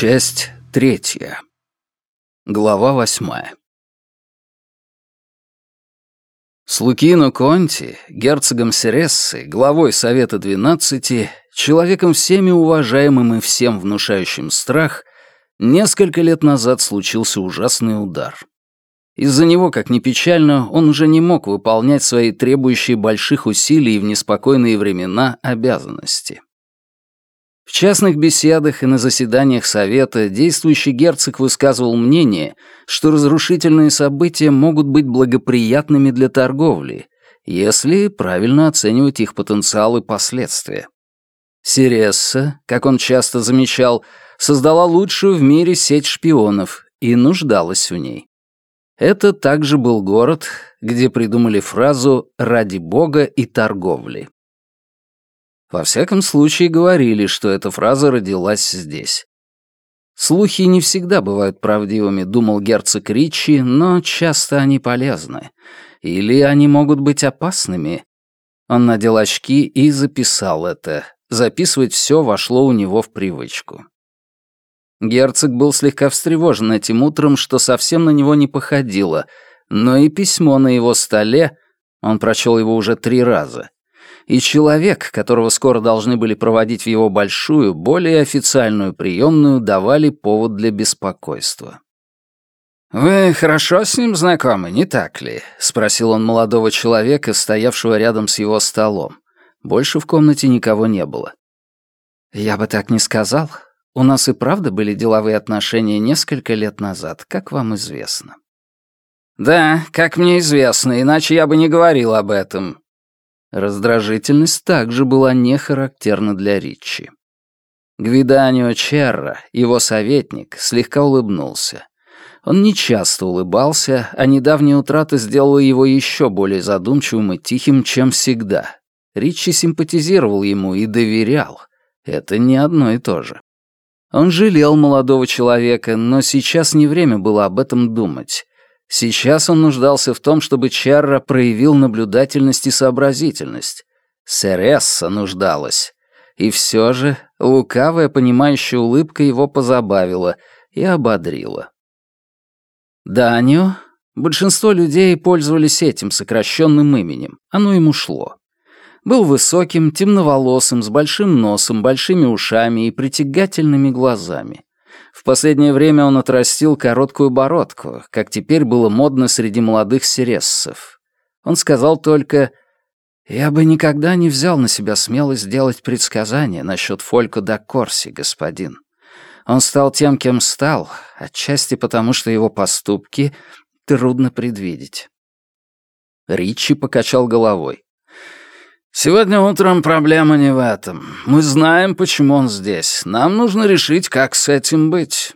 Часть третья. Глава восьмая. С Лукино Конти, герцогом Серессы, главой Совета Двенадцати, человеком всеми уважаемым и всем внушающим страх, несколько лет назад случился ужасный удар. Из-за него, как ни печально, он уже не мог выполнять свои требующие больших усилий в неспокойные времена обязанности. В частных беседах и на заседаниях Совета действующий герцог высказывал мнение, что разрушительные события могут быть благоприятными для торговли, если правильно оценивать их потенциал и последствия. Сиресса, как он часто замечал, создала лучшую в мире сеть шпионов и нуждалась в ней. Это также был город, где придумали фразу «ради бога и торговли». Во всяком случае, говорили, что эта фраза родилась здесь. Слухи не всегда бывают правдивыми, думал герцог Ричи, но часто они полезны. Или они могут быть опасными. Он надел очки и записал это. Записывать все вошло у него в привычку. Герцог был слегка встревожен этим утром, что совсем на него не походило, но и письмо на его столе, он прочел его уже три раза, и человек, которого скоро должны были проводить в его большую, более официальную приемную, давали повод для беспокойства. «Вы хорошо с ним знакомы, не так ли?» — спросил он молодого человека, стоявшего рядом с его столом. Больше в комнате никого не было. «Я бы так не сказал. У нас и правда были деловые отношения несколько лет назад, как вам известно». «Да, как мне известно, иначе я бы не говорил об этом. Раздражительность также была не характерна для Ричи. Гвиданио Черра, его советник, слегка улыбнулся. Он нечасто улыбался, а недавняя утрата сделала его еще более задумчивым и тихим, чем всегда. Ричи симпатизировал ему и доверял. Это не одно и то же. Он жалел молодого человека, но сейчас не время было об этом думать. Сейчас он нуждался в том, чтобы Чарра проявил наблюдательность и сообразительность. Сересса нуждалась. И все же лукавая, понимающая улыбка его позабавила и ободрила. Данио, большинство людей пользовались этим сокращенным именем, оно ему шло. Был высоким, темноволосым, с большим носом, большими ушами и притягательными глазами. В последнее время он отрастил короткую бородку, как теперь было модно среди молодых сирессов. Он сказал только «Я бы никогда не взял на себя смелость сделать предсказание насчет Фолько да Корси, господин. Он стал тем, кем стал, отчасти потому, что его поступки трудно предвидеть». Ричи покачал головой. «Сегодня утром проблема не в этом. Мы знаем, почему он здесь. Нам нужно решить, как с этим быть».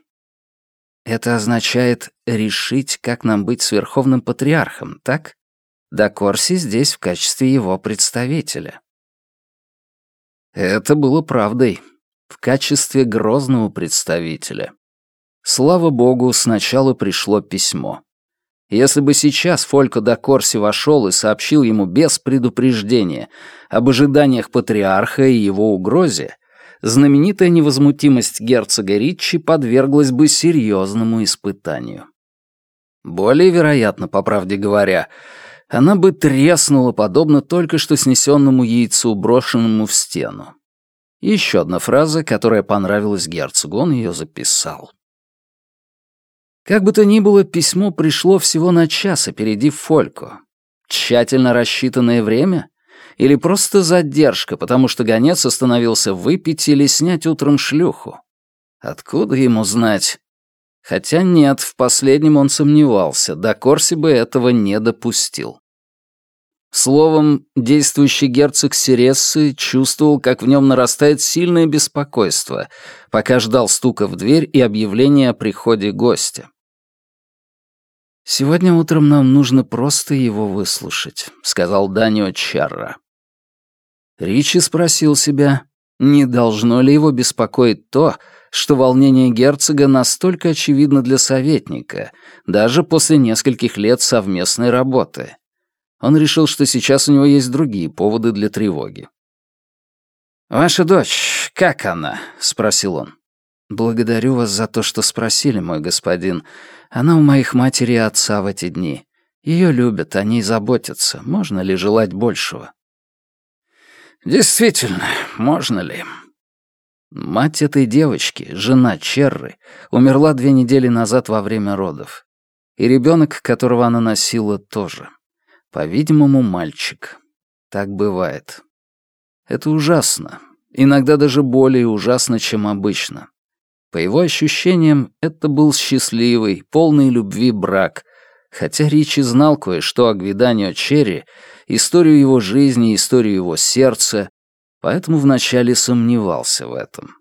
Это означает решить, как нам быть с Верховным Патриархом, так? Да Корси здесь в качестве его представителя. Это было правдой. В качестве грозного представителя. Слава богу, сначала пришло письмо. Если бы сейчас Фолько да Корси вошел и сообщил ему без предупреждения об ожиданиях патриарха и его угрозе, знаменитая невозмутимость герцога Ричи подверглась бы серьезному испытанию. Более вероятно, по правде говоря, она бы треснула, подобно только что снесенному яйцу, брошенному в стену. Еще одна фраза, которая понравилась герцогу, он ее записал. Как бы то ни было, письмо пришло всего на час, опередив Фолько. Тщательно рассчитанное время? Или просто задержка, потому что гонец остановился выпить или снять утром шлюху? Откуда ему знать? Хотя нет, в последнем он сомневался, да Корси бы этого не допустил. Словом, действующий герцог Сирессы чувствовал, как в нем нарастает сильное беспокойство, пока ждал стука в дверь и объявления о приходе гостя. «Сегодня утром нам нужно просто его выслушать», — сказал Данио Чарра. Ричи спросил себя, не должно ли его беспокоить то, что волнение герцога настолько очевидно для советника, даже после нескольких лет совместной работы. Он решил, что сейчас у него есть другие поводы для тревоги. «Ваша дочь, как она?» — спросил он. «Благодарю вас за то, что спросили, мой господин. Она у моих матери и отца в эти дни. Ее любят, о ней заботятся. Можно ли желать большего?» «Действительно, можно ли?» Мать этой девочки, жена Черры, умерла две недели назад во время родов. И ребенок, которого она носила, тоже. По-видимому, мальчик. Так бывает. Это ужасно. Иногда даже более ужасно, чем обычно. По его ощущениям, это был счастливый, полный любви брак, хотя Ричи знал кое-что о Гвиданио Черри, историю его жизни, историю его сердца, поэтому вначале сомневался в этом.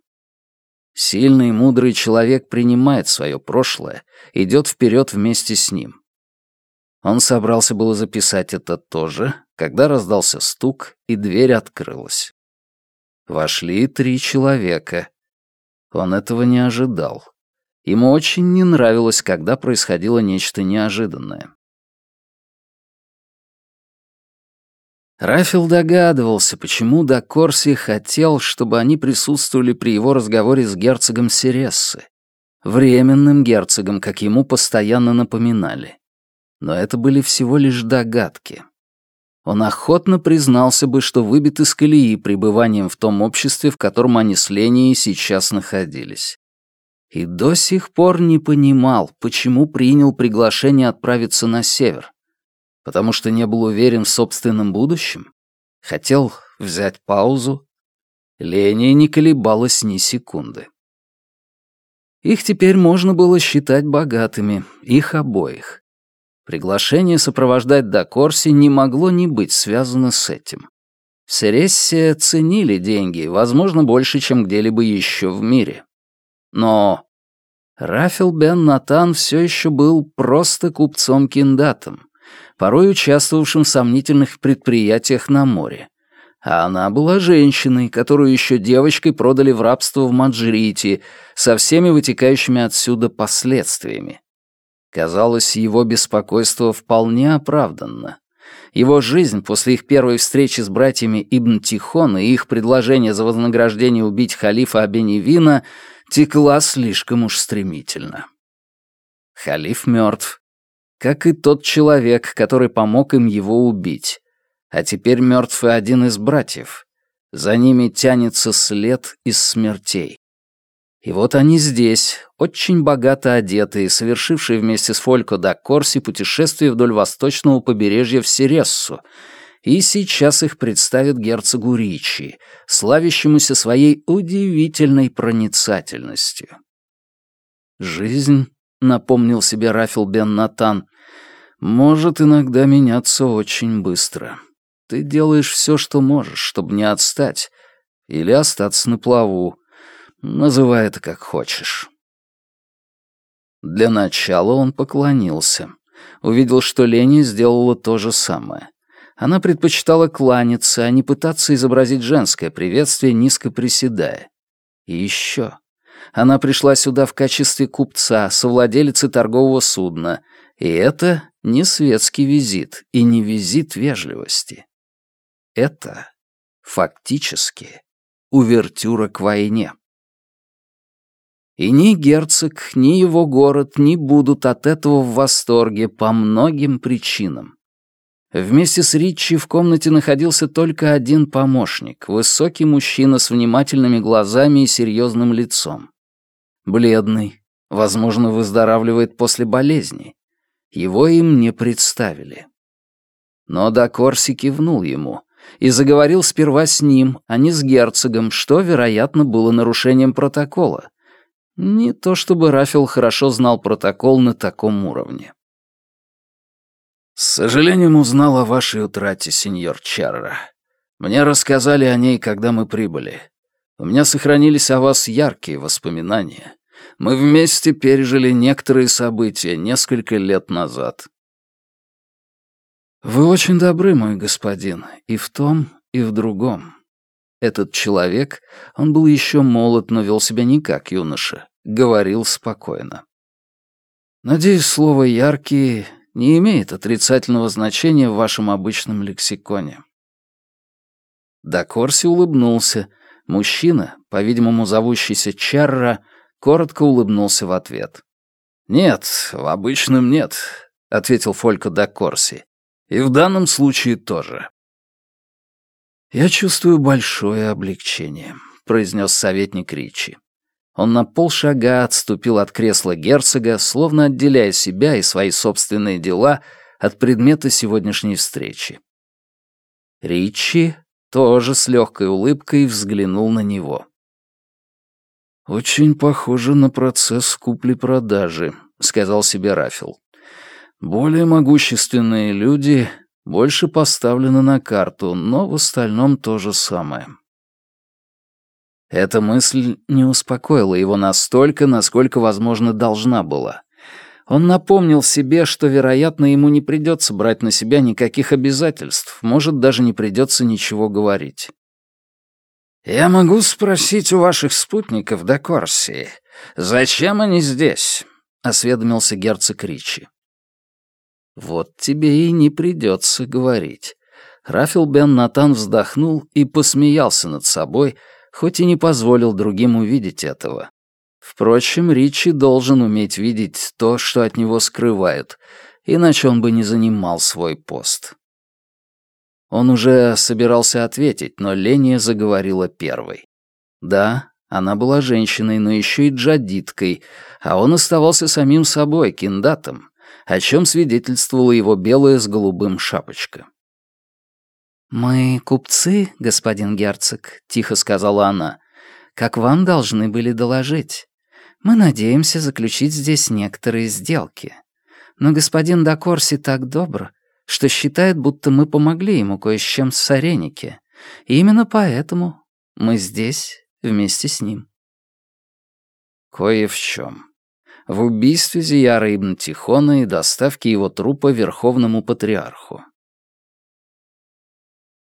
Сильный и мудрый человек принимает свое прошлое, идет вперед вместе с ним. Он собрался было записать это тоже, когда раздался стук, и дверь открылась. Вошли три человека, он этого не ожидал. Ему очень не нравилось, когда происходило нечто неожиданное. Рафил догадывался, почему Дакорси хотел, чтобы они присутствовали при его разговоре с герцогом Серессы, временным герцогом, как ему постоянно напоминали. Но это были всего лишь догадки. Он охотно признался бы, что выбит из колеи пребыванием в том обществе, в котором они с Ленией сейчас находились. И до сих пор не понимал, почему принял приглашение отправиться на север. Потому что не был уверен в собственном будущем? Хотел взять паузу? Ления не колебалась ни секунды. Их теперь можно было считать богатыми, их обоих. Приглашение сопровождать до Корси не могло не быть связано с этим. В Серессе ценили деньги, возможно, больше, чем где-либо еще в мире. Но Рафил Бен Натан все еще был просто купцом-киндатом, порой участвовавшим в сомнительных предприятиях на море. А она была женщиной, которую еще девочкой продали в рабство в Маджрите, со всеми вытекающими отсюда последствиями. Казалось, его беспокойство вполне оправданно. Его жизнь после их первой встречи с братьями Ибн Тихон и их предложение за вознаграждение убить халифа Абеневина текла слишком уж стремительно. Халиф мертв, как и тот человек, который помог им его убить. А теперь мертв и один из братьев. За ними тянется след из смертей. И вот они здесь, очень богато одетые, совершившие вместе с Фолько да Корси путешествие вдоль восточного побережья в Сирессу, и сейчас их представит герцогу Ричи, славящемуся своей удивительной проницательностью. «Жизнь», — напомнил себе Рафил Бен Натан, — «может иногда меняться очень быстро. Ты делаешь все, что можешь, чтобы не отстать, или остаться на плаву, Называй это как хочешь. Для начала он поклонился. Увидел, что Лени сделала то же самое. Она предпочитала кланяться, а не пытаться изобразить женское приветствие, низко приседая. И еще. Она пришла сюда в качестве купца, совладелицы торгового судна, и это не светский визит и не визит вежливости. Это фактически увертюра к войне. И ни герцог, ни его город не будут от этого в восторге по многим причинам. Вместе с Ричи в комнате находился только один помощник, высокий мужчина с внимательными глазами и серьезным лицом. Бледный, возможно, выздоравливает после болезни. Его им не представили. Но Дакорси кивнул ему и заговорил сперва с ним, а не с герцогом, что, вероятно, было нарушением протокола, не то чтобы Рафил хорошо знал протокол на таком уровне. «С сожалением узнал о вашей утрате, сеньор Чарра. Мне рассказали о ней, когда мы прибыли. У меня сохранились о вас яркие воспоминания. Мы вместе пережили некоторые события несколько лет назад». «Вы очень добры, мой господин, и в том, и в другом. Этот человек, он был еще молод, но вел себя не как юноша, говорил спокойно. Надеюсь, слово «яркий» не имеет отрицательного значения в вашем обычном лексиконе. Дакорси улыбнулся. Мужчина, по-видимому, зовущийся Чарра, коротко улыбнулся в ответ. «Нет, в обычном нет», — ответил Фолько да Корси. «И в данном случае тоже». «Я чувствую большое облегчение», — произнес советник Ричи. Он на полшага отступил от кресла герцога, словно отделяя себя и свои собственные дела от предмета сегодняшней встречи. Ричи тоже с легкой улыбкой взглянул на него. «Очень похоже на процесс купли-продажи», — сказал себе Рафил. «Более могущественные люди больше поставлены на карту, но в остальном то же самое». Эта мысль не успокоила его настолько, насколько, возможно, должна была. Он напомнил себе, что, вероятно, ему не придется брать на себя никаких обязательств, может, даже не придется ничего говорить. «Я могу спросить у ваших спутников до Корсии, зачем они здесь?» — осведомился герцог Ричи. «Вот тебе и не придется говорить». Рафил Бен Натан вздохнул и посмеялся над собой, хоть и не позволил другим увидеть этого. Впрочем, Ричи должен уметь видеть то, что от него скрывают, иначе он бы не занимал свой пост. Он уже собирался ответить, но Леня заговорила первой. Да, она была женщиной, но еще и джадиткой, а он оставался самим собой, киндатом, о чем свидетельствовала его белая с голубым шапочка. «Мы купцы, господин герцог», — тихо сказала она, — «как вам должны были доложить. Мы надеемся заключить здесь некоторые сделки. Но господин Дакорси так добр, что считает, будто мы помогли ему кое с чем в Саренике. И именно поэтому мы здесь вместе с ним. Кое в чем. В убийстве Зияра Ибн Тихона и доставке его трупа Верховному Патриарху.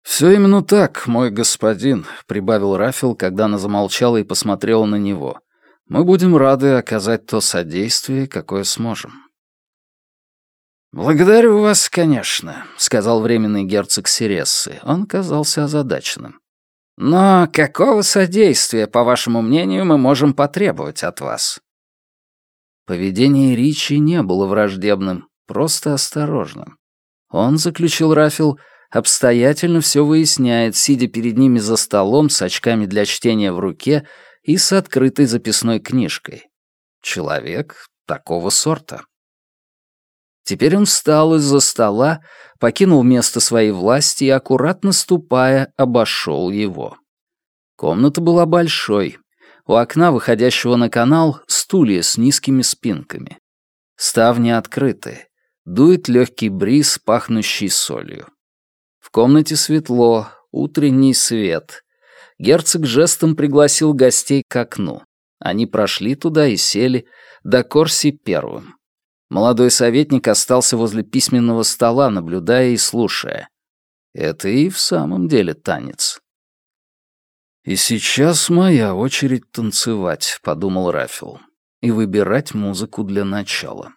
«Все именно так, мой господин», — прибавил Рафил, когда она замолчала и посмотрела на него. «Мы будем рады оказать то содействие, какое сможем». «Благодарю вас, конечно», — сказал временный герцог Сирессы. Он казался озадаченным. «Но какого содействия, по вашему мнению, мы можем потребовать от вас?» Поведение Ричи не было враждебным, просто осторожным. Он, заключил Рафил, обстоятельно все выясняет, сидя перед ними за столом с очками для чтения в руке и с открытой записной книжкой. Человек такого сорта. Теперь он встал из-за стола, покинул место своей власти и, аккуратно ступая, обошел его. Комната была большой. У окна, выходящего на канал, стулья с низкими спинками. Ставни открыты. Дует легкий бриз, пахнущий солью. В комнате светло, утренний свет. Герцог жестом пригласил гостей к окну. Они прошли туда и сели, до Корси первым. Молодой советник остался возле письменного стола, наблюдая и слушая. Это и в самом деле танец. «И сейчас моя очередь танцевать», — подумал Рафил, «и выбирать музыку для начала».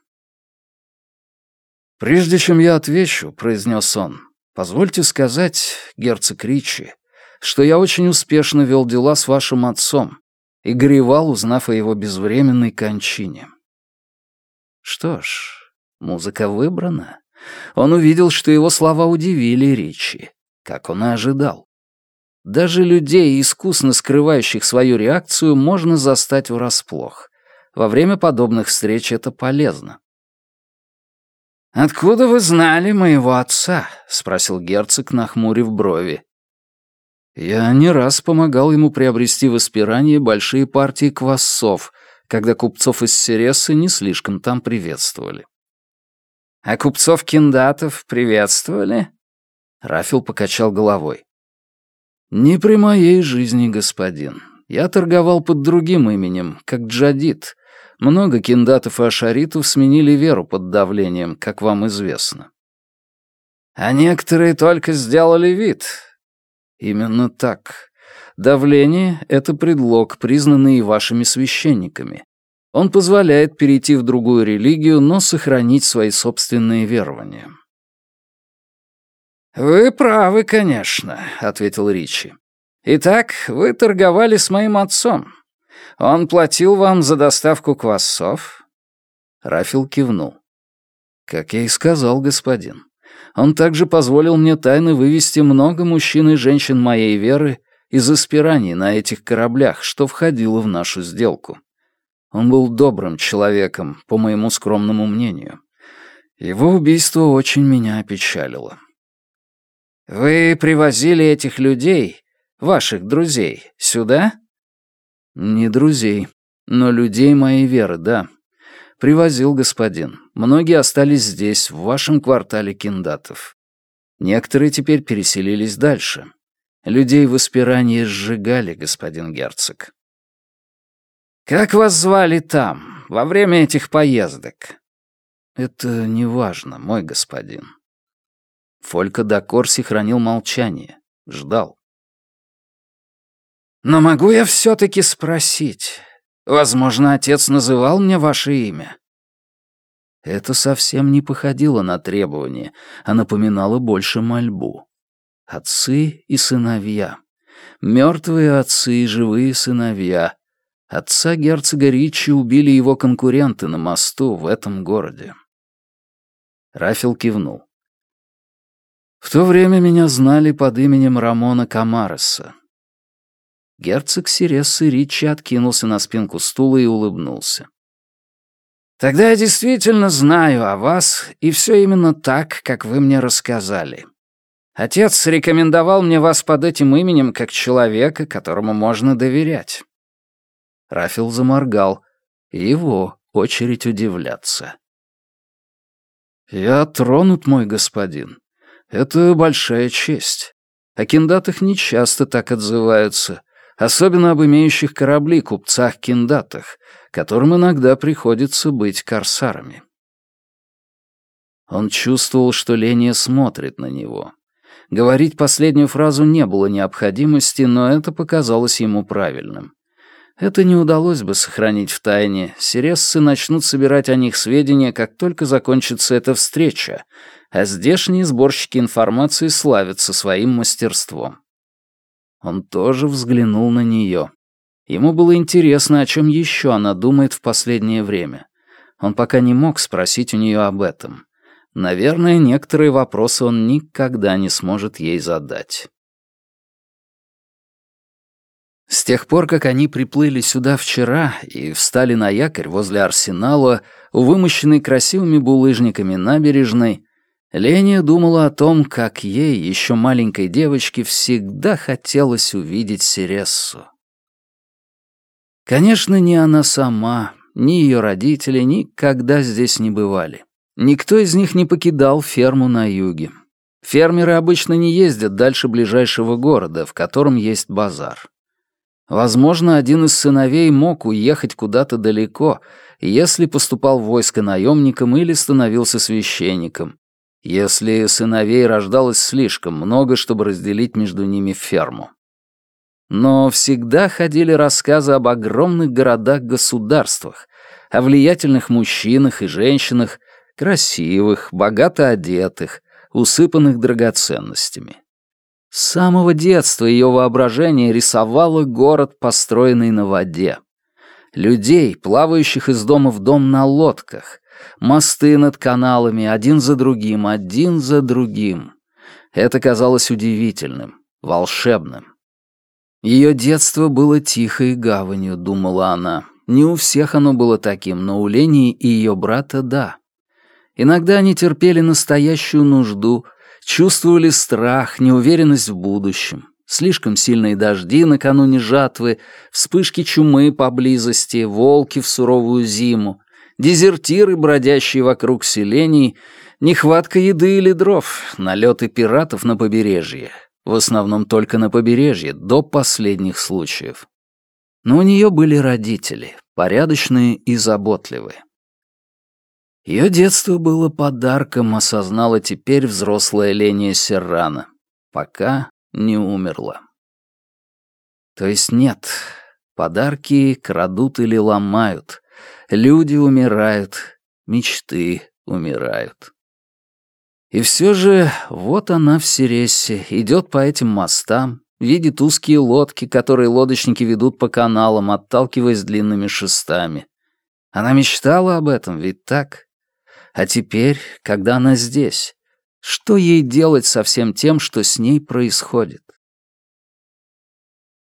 «Прежде чем я отвечу», — произнес он, — «позвольте сказать, герцог Ричи, что я очень успешно вел дела с вашим отцом и горевал, узнав о его безвременной кончине. Что ж, музыка выбрана. Он увидел, что его слова удивили Ричи, как он и ожидал. Даже людей, искусно скрывающих свою реакцию, можно застать врасплох. Во время подобных встреч это полезно. «Откуда вы знали моего отца?» — спросил герцог, нахмурив брови. «Я не раз помогал ему приобрести в Испирании большие партии квассов, когда купцов из Сересы не слишком там приветствовали. «А купцов-киндатов приветствовали?» Рафил покачал головой. «Не при моей жизни, господин. Я торговал под другим именем, как Джадид. Много киндатов и ашаритов сменили веру под давлением, как вам известно». «А некоторые только сделали вид». «Именно так. Давление — это предлог, признанный и вашими священниками. Он позволяет перейти в другую религию, но сохранить свои собственные верования. «Вы правы, конечно», — ответил Ричи. «Итак, вы торговали с моим отцом. Он платил вам за доставку квасов?» Рафил кивнул. «Как я и сказал, господин. Он также позволил мне тайно вывести много мужчин и женщин моей веры из испираний на этих кораблях, что входило в нашу сделку. Он был добрым человеком, по моему скромному мнению. Его убийство очень меня опечалило. «Вы привозили этих людей, ваших друзей, сюда?» «Не друзей, но людей моей веры, да. Привозил господин. Многие остались здесь, в вашем квартале киндатов. Некоторые теперь переселились дальше. Людей в Испирании сжигали, господин герцог». «Как вас звали там, во время этих поездок?» «Это не важно, мой господин». Фолька до Корси хранил молчание, ждал. «Но могу я все-таки спросить? Возможно, отец называл мне ваше имя?» Это совсем не походило на требование, а напоминало больше мольбу. Отцы и сыновья. Мертвые отцы и живые сыновья. Отца герцога Ричи убили его конкуренты на мосту в этом городе. Рафил кивнул. В то время меня знали под именем Рамона Камареса. Герцог Сирессы Ричи откинулся на спинку стула и улыбнулся. «Тогда я действительно знаю о вас, и все именно так, как вы мне рассказали. Отец рекомендовал мне вас под этим именем как человека, которому можно доверять». Рафил заморгал. Его очередь удивляться. «Я тронут, мой господин. Это большая честь. О киндатах не часто так отзываются, особенно об имеющих корабли купцах-киндатах, которым иногда приходится быть корсарами. Он чувствовал, что Леня смотрит на него. Говорить последнюю фразу не было необходимости, но это показалось ему правильным. Это не удалось бы сохранить в тайне. Сирессы начнут собирать о них сведения, как только закончится эта встреча, а здешние сборщики информации славятся своим мастерством. Он тоже взглянул на нее. Ему было интересно, о чем еще она думает в последнее время. Он пока не мог спросить у нее об этом. Наверное, некоторые вопросы он никогда не сможет ей задать. С тех пор, как они приплыли сюда вчера и встали на якорь возле арсенала, у вымощенной красивыми булыжниками набережной, Леня думала о том, как ей, еще маленькой девочке, всегда хотелось увидеть Сирессу. Конечно, ни она сама, ни ее родители никогда здесь не бывали. Никто из них не покидал ферму на юге. Фермеры обычно не ездят дальше ближайшего города, в котором есть базар. Возможно, один из сыновей мог уехать куда-то далеко, если поступал в войско наемником или становился священником, если сыновей рождалось слишком много, чтобы разделить между ними ферму. Но всегда ходили рассказы об огромных городах-государствах, о влиятельных мужчинах и женщинах, красивых, богато одетых, усыпанных драгоценностями. С самого детства ее воображение рисовало город, построенный на воде. Людей, плавающих из дома в дом на лодках, Мосты над каналами, один за другим, один за другим. Это казалось удивительным, волшебным. Ее детство было тихой гаванью, думала она. Не у всех оно было таким, но у Лени и ее брата — да. Иногда они терпели настоящую нужду, чувствовали страх, неуверенность в будущем. Слишком сильные дожди накануне жатвы, вспышки чумы поблизости, волки в суровую зиму, дезертиры, бродящие вокруг селений, нехватка еды или дров, налеты пиратов на побережье. В основном только на побережье, до последних случаев. Но у нее были родители, порядочные и заботливые. Ее детство было подарком, осознала теперь взрослая Леня Серрана, пока не умерла. То есть нет, подарки крадут или ломают, Люди умирают, мечты умирают. И все же вот она в Сирессе, идет по этим мостам, видит узкие лодки, которые лодочники ведут по каналам, отталкиваясь длинными шестами. Она мечтала об этом, ведь так? А теперь, когда она здесь, что ей делать со всем тем, что с ней происходит?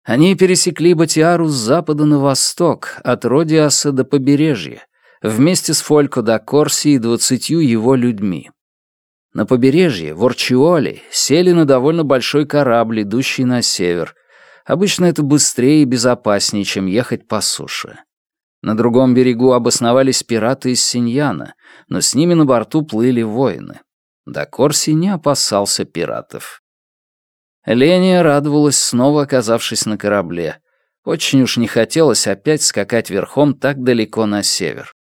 Они пересекли Батиару с запада на восток, от Родиаса до побережья, вместе с Фолько да Корси и двадцатью его людьми. На побережье, в Орчиоле, сели на довольно большой корабль, идущий на север. Обычно это быстрее и безопаснее, чем ехать по суше. На другом берегу обосновались пираты из Синьяна, но с ними на борту плыли воины. Да Корси не опасался пиратов. Леня радовалась, снова оказавшись на корабле. Очень уж не хотелось опять скакать верхом так далеко на север.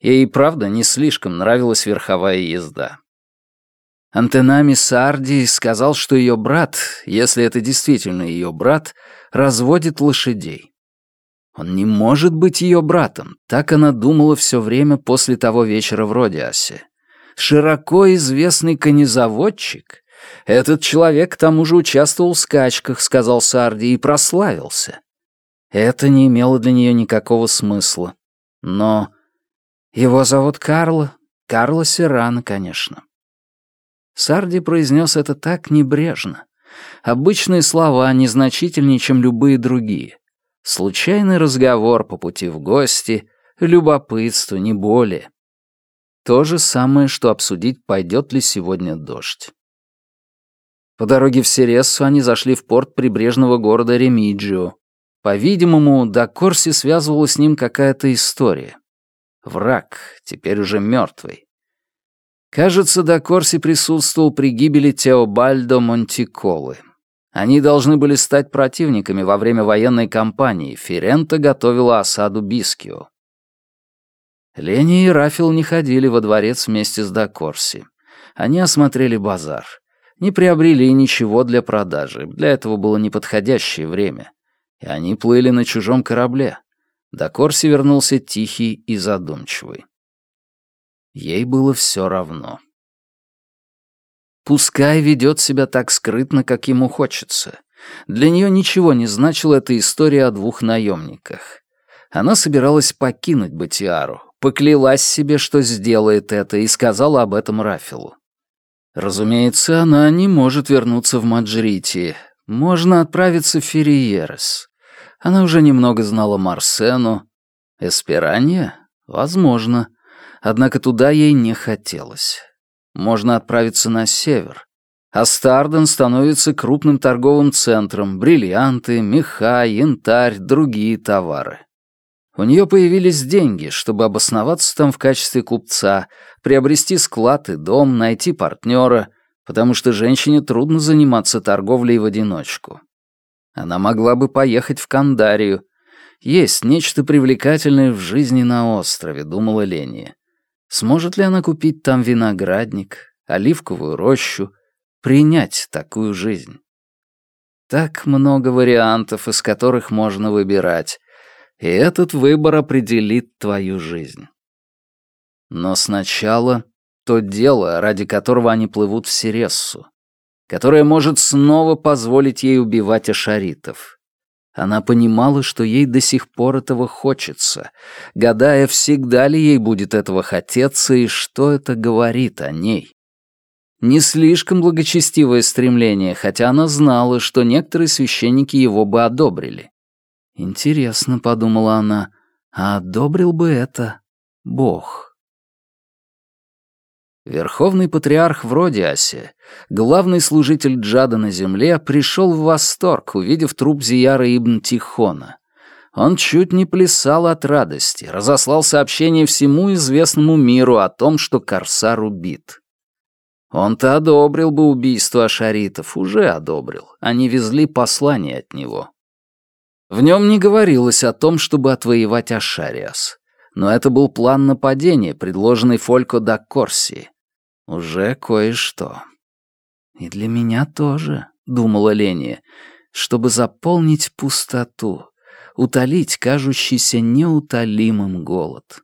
Ей правда не слишком нравилась верховая езда. Антенами Сарди сказал, что ее брат, если это действительно ее брат, разводит лошадей. Он не может быть ее братом, так она думала все время после того вечера в Родиасе. Широко известный конезаводчик. Этот человек к тому же участвовал в скачках, сказал Сарди, и прославился. Это не имело для нее никакого смысла. Но его зовут Карло, Карло Серрано, конечно. Сарди произнес это так небрежно. Обычные слова незначительнее, чем любые другие. Случайный разговор по пути в гости, любопытство, не более. То же самое, что обсудить, пойдет ли сегодня дождь. По дороге в Серессу они зашли в порт прибрежного города Ремиджио. По-видимому, до Корси связывала с ним какая-то история. Враг, теперь уже мертвый. Кажется, до Корси присутствовал при гибели Теобальдо Монтиколы. Они должны были стать противниками во время военной кампании. Ферента готовила осаду Бискио. Лени и Рафил не ходили во дворец вместе с Дакорси. Они осмотрели базар. Не приобрели ничего для продажи. Для этого было неподходящее время. И они плыли на чужом корабле. Дакорси вернулся тихий и задумчивый. Ей было все равно. Пускай ведет себя так скрытно, как ему хочется. Для нее ничего не значила эта история о двух наемниках. Она собиралась покинуть Батиару, поклялась себе, что сделает это, и сказала об этом Рафилу. Разумеется, она не может вернуться в Маджрити. Можно отправиться в Ферриерес. Она уже немного знала Марсену. Эсперанья? Возможно. Однако туда ей не хотелось можно отправиться на север. Астарден становится крупным торговым центром, бриллианты, меха, янтарь, другие товары. У нее появились деньги, чтобы обосноваться там в качестве купца, приобрести склад и дом, найти партнера, потому что женщине трудно заниматься торговлей в одиночку. Она могла бы поехать в Кандарию. Есть нечто привлекательное в жизни на острове, думала Ления. Сможет ли она купить там виноградник, оливковую рощу, принять такую жизнь? Так много вариантов, из которых можно выбирать, и этот выбор определит твою жизнь. Но сначала то дело, ради которого они плывут в Сирессу, которое может снова позволить ей убивать ашаритов. Она понимала, что ей до сих пор этого хочется, гадая, всегда ли ей будет этого хотеться и что это говорит о ней. Не слишком благочестивое стремление, хотя она знала, что некоторые священники его бы одобрили. «Интересно», — подумала она, — «а одобрил бы это Бог?» Верховный патриарх в Родиасе, главный служитель Джада на земле, пришел в восторг, увидев труп Зияра ибн Тихона. Он чуть не плясал от радости, разослал сообщение всему известному миру о том, что Корсар убит. Он-то одобрил бы убийство ашаритов, уже одобрил. Они везли послание от него. В нем не говорилось о том, чтобы отвоевать Ашариас но это был план нападения, предложенный Фолько да Корси. Уже кое-что. «И для меня тоже», — думала Леня, «чтобы заполнить пустоту, утолить кажущийся неутолимым голод».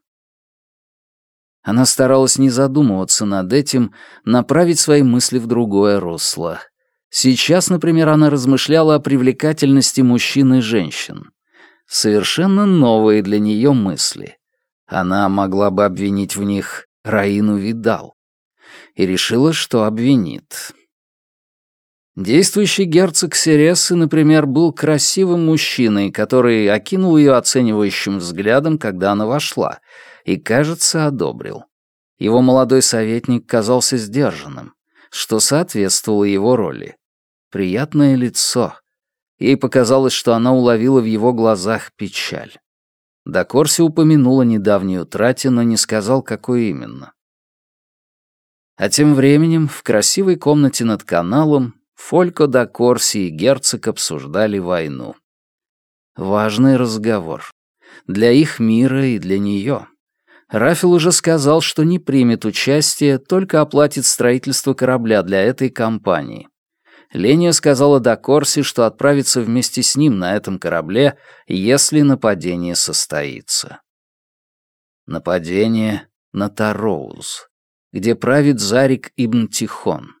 Она старалась не задумываться над этим, направить свои мысли в другое русло. Сейчас, например, она размышляла о привлекательности мужчин и женщин. Совершенно новые для нее мысли. Она могла бы обвинить в них Раину Видал. И решила, что обвинит. Действующий герцог Сересы, например, был красивым мужчиной, который окинул ее оценивающим взглядом, когда она вошла, и, кажется, одобрил. Его молодой советник казался сдержанным, что соответствовало его роли. Приятное лицо. Ей показалось, что она уловила в его глазах печаль. До Корси упомянула недавнюю утрате, но не сказал, какой именно. А тем временем в красивой комнате над каналом Фолько да Корси и герцог обсуждали войну. Важный разговор. Для их мира и для нее. Рафил уже сказал, что не примет участие, только оплатит строительство корабля для этой компании. Леня сказала до Корси, что отправится вместе с ним на этом корабле, если нападение состоится. Нападение на Тароуз, где правит Зарик Ибн Тихон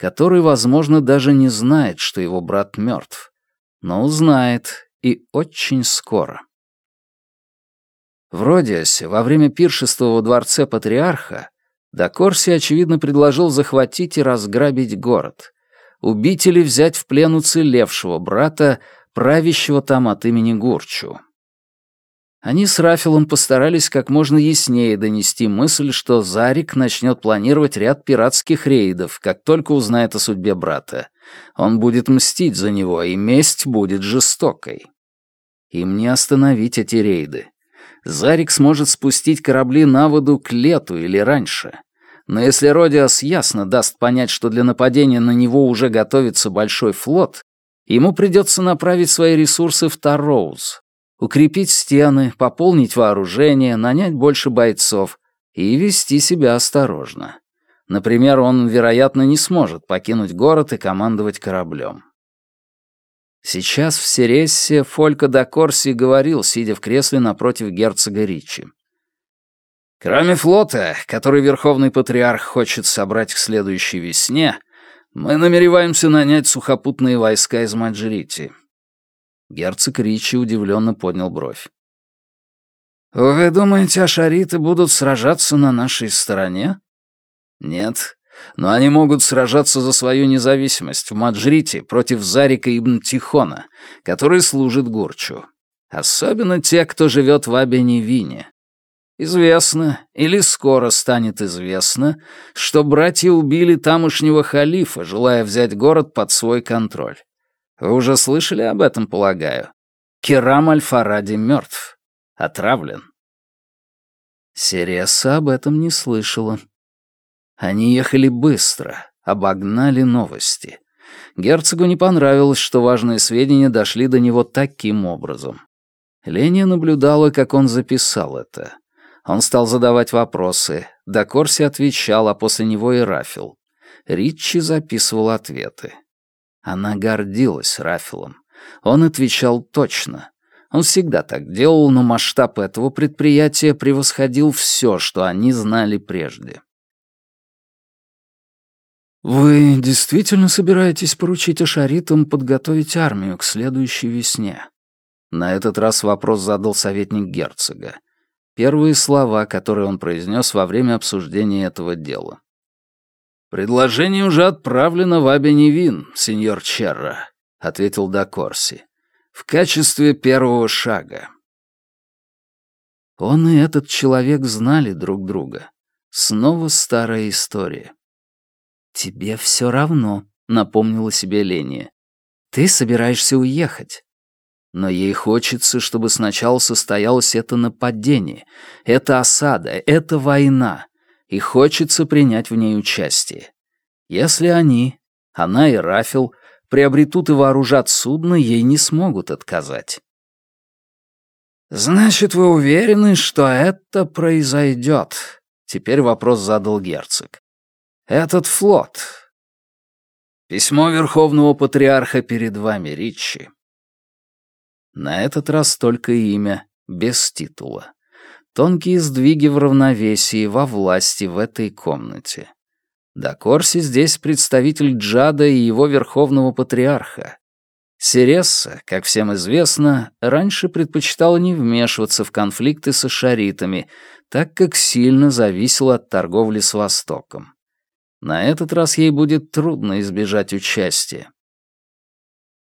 который, возможно, даже не знает, что его брат мертв, но узнает и очень скоро. В Родиасе во время пиршества во дворце патриарха Дакорси, очевидно, предложил захватить и разграбить город, убить или взять в плен уцелевшего брата, правящего там от имени Гурчу. Они с Рафилом постарались как можно яснее донести мысль, что Зарик начнет планировать ряд пиратских рейдов, как только узнает о судьбе брата. Он будет мстить за него, и месть будет жестокой. Им не остановить эти рейды. Зарик сможет спустить корабли на воду к лету или раньше. Но если Родиас ясно даст понять, что для нападения на него уже готовится большой флот, ему придется направить свои ресурсы в Тароуз, укрепить стены, пополнить вооружение, нанять больше бойцов и вести себя осторожно. Например, он, вероятно, не сможет покинуть город и командовать кораблем. Сейчас в Серессе Фолько да Корси говорил, сидя в кресле напротив герцога Ричи. «Кроме флота, который Верховный Патриарх хочет собрать к следующей весне, мы намереваемся нанять сухопутные войска из Маджирити. Герцог Ричи удивленно поднял бровь. «Вы думаете, ашариты будут сражаться на нашей стороне?» «Нет, но они могут сражаться за свою независимость в Маджрите против Зарика ибн Тихона, который служит Гурчу. Особенно те, кто живет в Абеневине. Известно, или скоро станет известно, что братья убили тамошнего халифа, желая взять город под свой контроль. Вы уже слышали об этом, полагаю? Керам Аль-Фаради мертв. Отравлен. Сереса об этом не слышала. Они ехали быстро, обогнали новости. Герцогу не понравилось, что важные сведения дошли до него таким образом. Леня наблюдала, как он записал это. Он стал задавать вопросы. Докорси отвечал, а после него и Рафил. Ричи записывал ответы. Она гордилась Рафилом. Он отвечал точно. Он всегда так делал, но масштаб этого предприятия превосходил все, что они знали прежде. «Вы действительно собираетесь поручить Ашаритам подготовить армию к следующей весне?» На этот раз вопрос задал советник герцога. Первые слова, которые он произнес во время обсуждения этого дела. «Предложение уже отправлено в Абеневин, сеньор Черра», — ответил Дакорси, — «в качестве первого шага». Он и этот человек знали друг друга. Снова старая история. «Тебе все равно», — напомнила себе Ления. «Ты собираешься уехать». Но ей хочется, чтобы сначала состоялось это нападение, это осада, это война, и хочется принять в ней участие. Если они, она и Рафил, приобретут и вооружат судно, ей не смогут отказать. «Значит, вы уверены, что это произойдет?» Теперь вопрос задал герцог. «Этот флот». Письмо Верховного Патриарха перед вами, Ричи. На этот раз только имя, без титула. Тонкие сдвиги в равновесии, во власти в этой комнате. Дакорси здесь представитель Джада и его верховного патриарха. Сересса, как всем известно, раньше предпочитала не вмешиваться в конфликты со шаритами, так как сильно зависела от торговли с Востоком. На этот раз ей будет трудно избежать участия.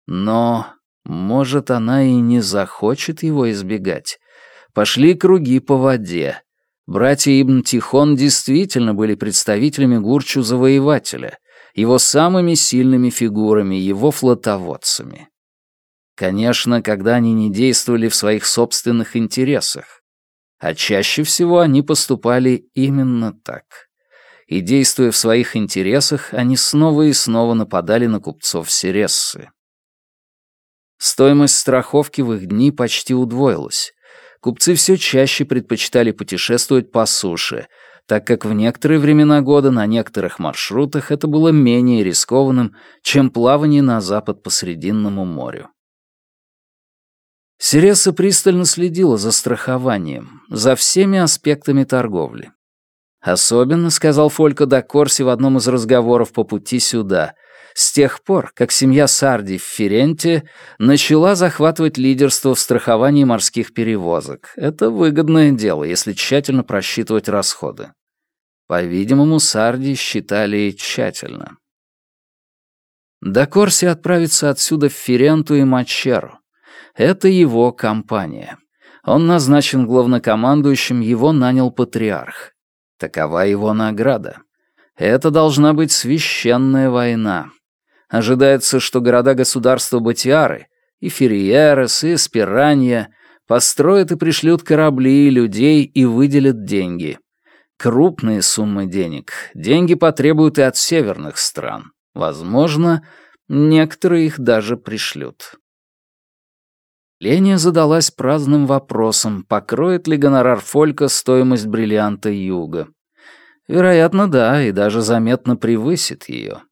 Но, может, она и не захочет его избегать. Пошли круги по воде. Братья Ибн Тихон действительно были представителями Гурчу-завоевателя, его самыми сильными фигурами, его флотоводцами. Конечно, когда они не действовали в своих собственных интересах. А чаще всего они поступали именно так. И, действуя в своих интересах, они снова и снова нападали на купцов Серессы. Стоимость страховки в их дни почти удвоилась. Купцы все чаще предпочитали путешествовать по суше, так как в некоторые времена года на некоторых маршрутах это было менее рискованным, чем плавание на запад по Срединному морю. Сереса пристально следила за страхованием, за всеми аспектами торговли. Особенно, сказал Фолько да Корси в одном из разговоров по пути сюда, с тех пор, как семья Сарди в Ференте начала захватывать лидерство в страховании морских перевозок. Это выгодное дело, если тщательно просчитывать расходы. По-видимому, Сарди считали тщательно. До Корси отправится отсюда в Ференту и Мачеру. Это его компания. Он назначен главнокомандующим, его нанял патриарх. Такова его награда. Это должна быть священная война. Ожидается, что города-государства Батиары, и Ферриерес, и Спиранья построят и пришлют корабли людей и выделят деньги. Крупные суммы денег. Деньги потребуют и от северных стран. Возможно, некоторые их даже пришлют. Леня задалась праздным вопросом, покроет ли гонорар Фолька стоимость бриллианта Юга. Вероятно, да, и даже заметно превысит ее.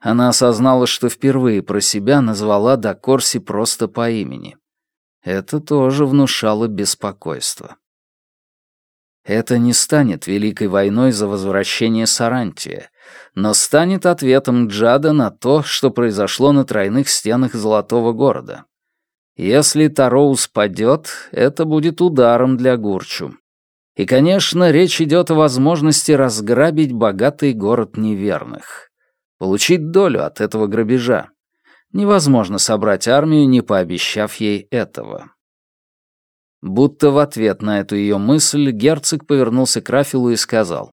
Она осознала, что впервые про себя назвала Дакорси просто по имени. Это тоже внушало беспокойство. Это не станет Великой войной за возвращение Сарантия, но станет ответом Джада на то, что произошло на тройных стенах Золотого города. Если Тароус падет, это будет ударом для Гурчу. И, конечно, речь идет о возможности разграбить богатый город неверных. Получить долю от этого грабежа. Невозможно собрать армию, не пообещав ей этого. Будто в ответ на эту ее мысль герцог повернулся к Рафилу и сказал.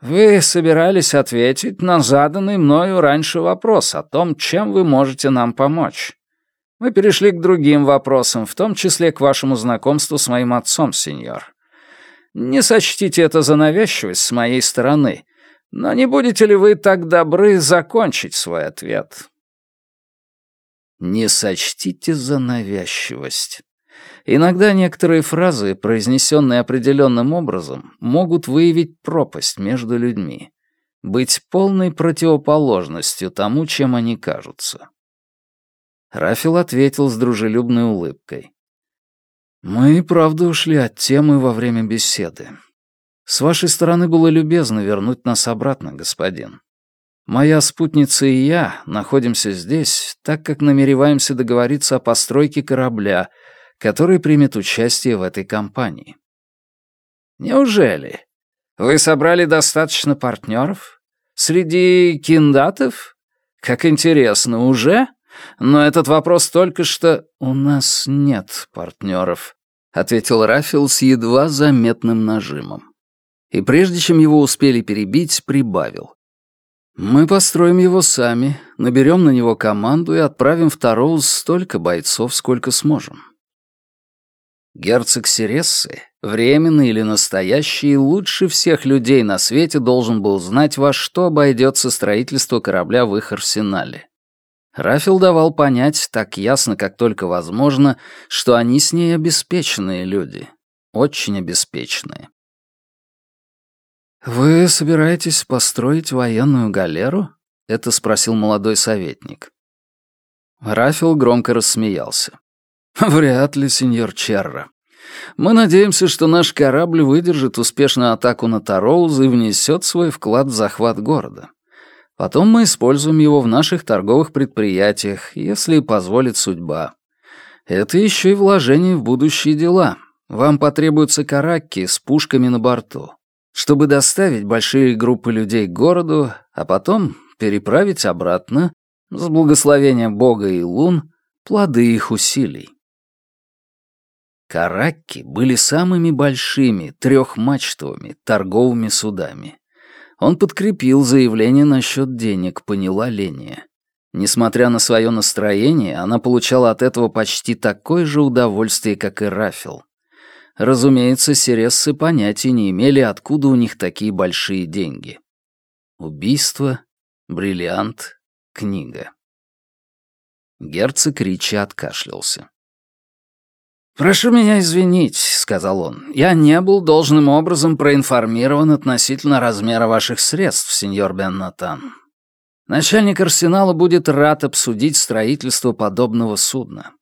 «Вы собирались ответить на заданный мною раньше вопрос о том, чем вы можете нам помочь. Мы перешли к другим вопросам, в том числе к вашему знакомству с моим отцом, сеньор. Не сочтите это за навязчивость с моей стороны, но не будете ли вы так добры закончить свой ответ?» «Не сочтите за навязчивость». Иногда некоторые фразы, произнесенные определенным образом, могут выявить пропасть между людьми, быть полной противоположностью тому, чем они кажутся. Рафил ответил с дружелюбной улыбкой. «Мы и правда ушли от темы во время беседы. С вашей стороны было любезно вернуть нас обратно, господин. Моя спутница и я находимся здесь, так как намереваемся договориться о постройке корабля, который примет участие в этой кампании». «Неужели? Вы собрали достаточно партнеров? Среди киндатов? Как интересно, уже?» Но этот вопрос только что... «У нас нет партнеров», — ответил Рафил с едва заметным нажимом. И прежде чем его успели перебить, прибавил. «Мы построим его сами, наберем на него команду и отправим в Тароуз столько бойцов, сколько сможем». Герцог Серессы, временный или настоящий, лучше всех людей на свете должен был знать, во что обойдется строительство корабля в их арсенале. Рафил давал понять так ясно, как только возможно, что они с ней обеспеченные люди. Очень обеспеченные. «Вы собираетесь построить военную галеру?» — это спросил молодой советник. Рафил громко рассмеялся. «Вряд ли, сеньор Черра. Мы надеемся, что наш корабль выдержит успешную атаку на Тароуз и внесет свой вклад в захват города. Потом мы используем его в наших торговых предприятиях, если позволит судьба. Это еще и вложение в будущие дела. Вам потребуются каракки с пушками на борту, чтобы доставить большие группы людей к городу, а потом переправить обратно, с благословения Бога и лун, плоды их усилий. Каракки были самыми большими, трехмачтовыми торговыми судами. Он подкрепил заявление насчет денег, поняла Ления. Несмотря на свое настроение, она получала от этого почти такое же удовольствие, как и Рафил. Разумеется, Серессы понятия не имели, откуда у них такие большие деньги. Убийство, бриллиант, книга. Герцог Ричи откашлялся. «Прошу меня извинить», — сказал он. «Я не был должным образом проинформирован относительно размера ваших средств, сеньор Беннатан. Начальник арсенала будет рад обсудить строительство подобного судна.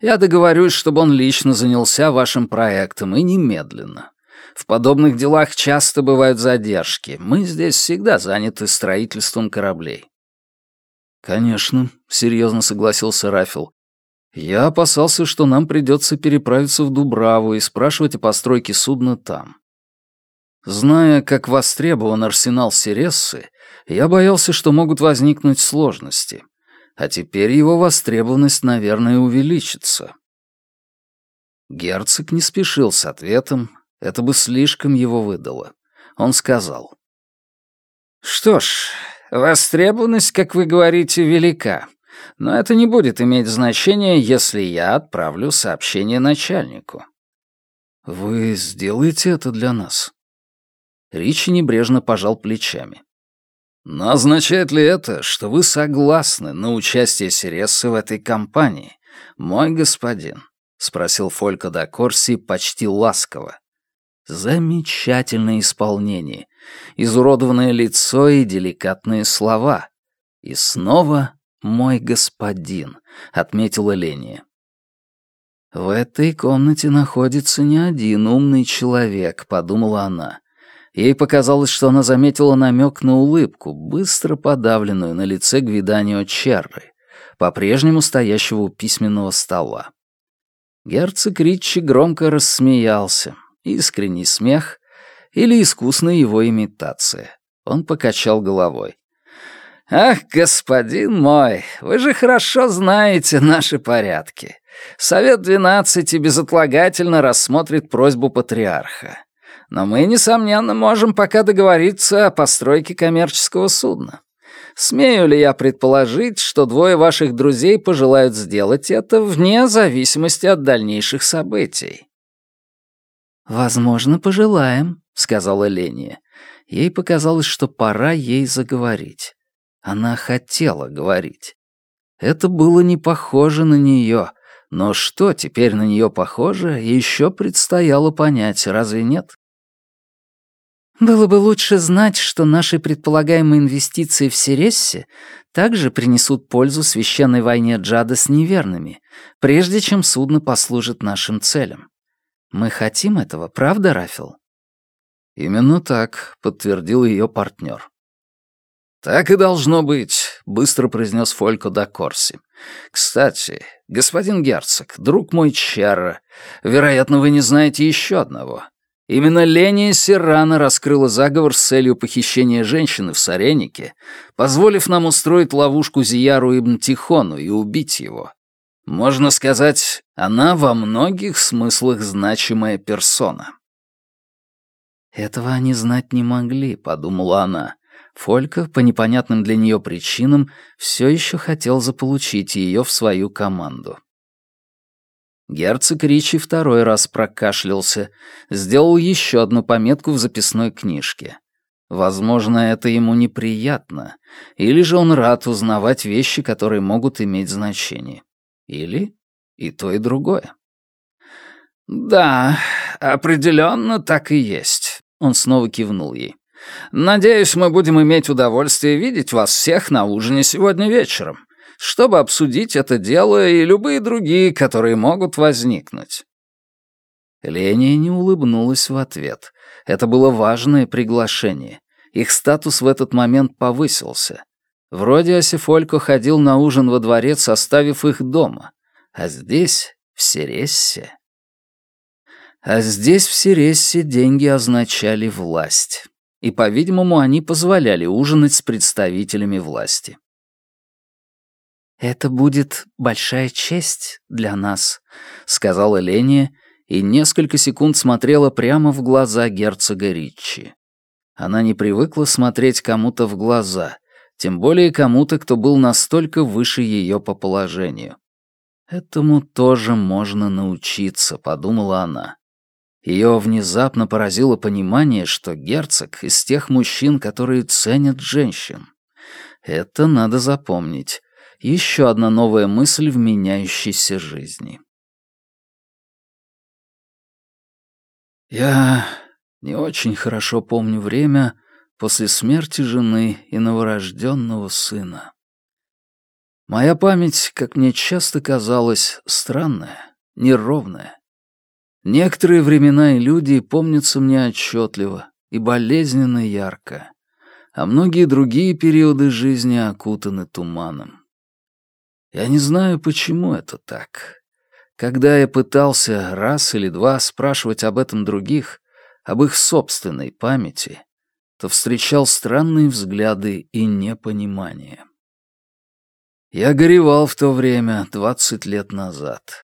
Я договорюсь, чтобы он лично занялся вашим проектом, и немедленно. В подобных делах часто бывают задержки. Мы здесь всегда заняты строительством кораблей». «Конечно», — серьезно согласился Рафил. Я опасался, что нам придется переправиться в Дубраву и спрашивать о постройке судна там. Зная, как востребован арсенал Сирессы, я боялся, что могут возникнуть сложности. А теперь его востребованность, наверное, увеличится. Герцог не спешил с ответом, это бы слишком его выдало. Он сказал. «Что ж, востребованность, как вы говорите, велика. Но это не будет иметь значения, если я отправлю сообщение начальнику. Вы сделаете это для нас? Ричи небрежно пожал плечами. Но означает ли это, что вы согласны на участие Сирессы в этой кампании, мой господин? Спросил Фолько да Корси почти ласково. Замечательное исполнение, изуродованное лицо и деликатные слова. И снова «Мой господин», — отметила Ления. «В этой комнате находится не один умный человек», — подумала она. Ей показалось, что она заметила намек на улыбку, быстро подавленную на лице Гвиданио Черры, по-прежнему стоящего у письменного стола. Герцог Ричи громко рассмеялся. Искренний смех или искусная его имитация. Он покачал головой. «Ах, господин мой, вы же хорошо знаете наши порядки. Совет двенадцати безотлагательно рассмотрит просьбу патриарха. Но мы, несомненно, можем пока договориться о постройке коммерческого судна. Смею ли я предположить, что двое ваших друзей пожелают сделать это вне зависимости от дальнейших событий?» «Возможно, пожелаем», — сказала Леня. Ей показалось, что пора ей заговорить. Она хотела говорить. Это было не похоже на нее, но что теперь на нее похоже, еще предстояло понять, разве нет? Было бы лучше знать, что наши предполагаемые инвестиции в Сирессе также принесут пользу священной войне Джада с неверными, прежде чем судно послужит нашим целям. Мы хотим этого, правда, Рафил? Именно так, подтвердил ее партнер. «Так и должно быть», — быстро произнес Фолько да Корси. «Кстати, господин герцог, друг мой Чарра, вероятно, вы не знаете еще одного. Именно Ления Серрана раскрыла заговор с целью похищения женщины в Саренике, позволив нам устроить ловушку Зияру Ибн Тихону и убить его. Можно сказать, она во многих смыслах значимая персона». «Этого они знать не могли», — подумала она. Фолька, по непонятным для нее причинам, все еще хотел заполучить ее в свою команду. Герцог Ричи второй раз прокашлялся, сделал еще одну пометку в записной книжке. Возможно, это ему неприятно, или же он рад узнавать вещи, которые могут иметь значение. Или и то, и другое. «Да, определенно так и есть», — он снова кивнул ей. Надеюсь, мы будем иметь удовольствие видеть вас всех на ужине сегодня вечером, чтобы обсудить это дело и любые другие, которые могут возникнуть». Ления не улыбнулась в ответ. Это было важное приглашение. Их статус в этот момент повысился. Вроде Асифолько ходил на ужин во дворец, оставив их дома. А здесь, в Серессе... А здесь, в Серессе, деньги означали власть. И, по-видимому, они позволяли ужинать с представителями власти. «Это будет большая честь для нас», — сказала Леня, и несколько секунд смотрела прямо в глаза герцога Риччи. Она не привыкла смотреть кому-то в глаза, тем более кому-то, кто был настолько выше ее по положению. «Этому тоже можно научиться», — подумала она. Ее внезапно поразило понимание, что герцог из тех мужчин, которые ценят женщин. Это надо запомнить. Еще одна новая мысль в меняющейся жизни. Я не очень хорошо помню время после смерти жены и новорожденного сына. Моя память, как мне часто казалось, странная, неровная. Некоторые времена и люди помнятся мне отчетливо и болезненно ярко, а многие другие периоды жизни окутаны туманом. Я не знаю, почему это так. Когда я пытался раз или два спрашивать об этом других, об их собственной памяти, то встречал странные взгляды и непонимание. Я горевал в то время, двадцать лет назад.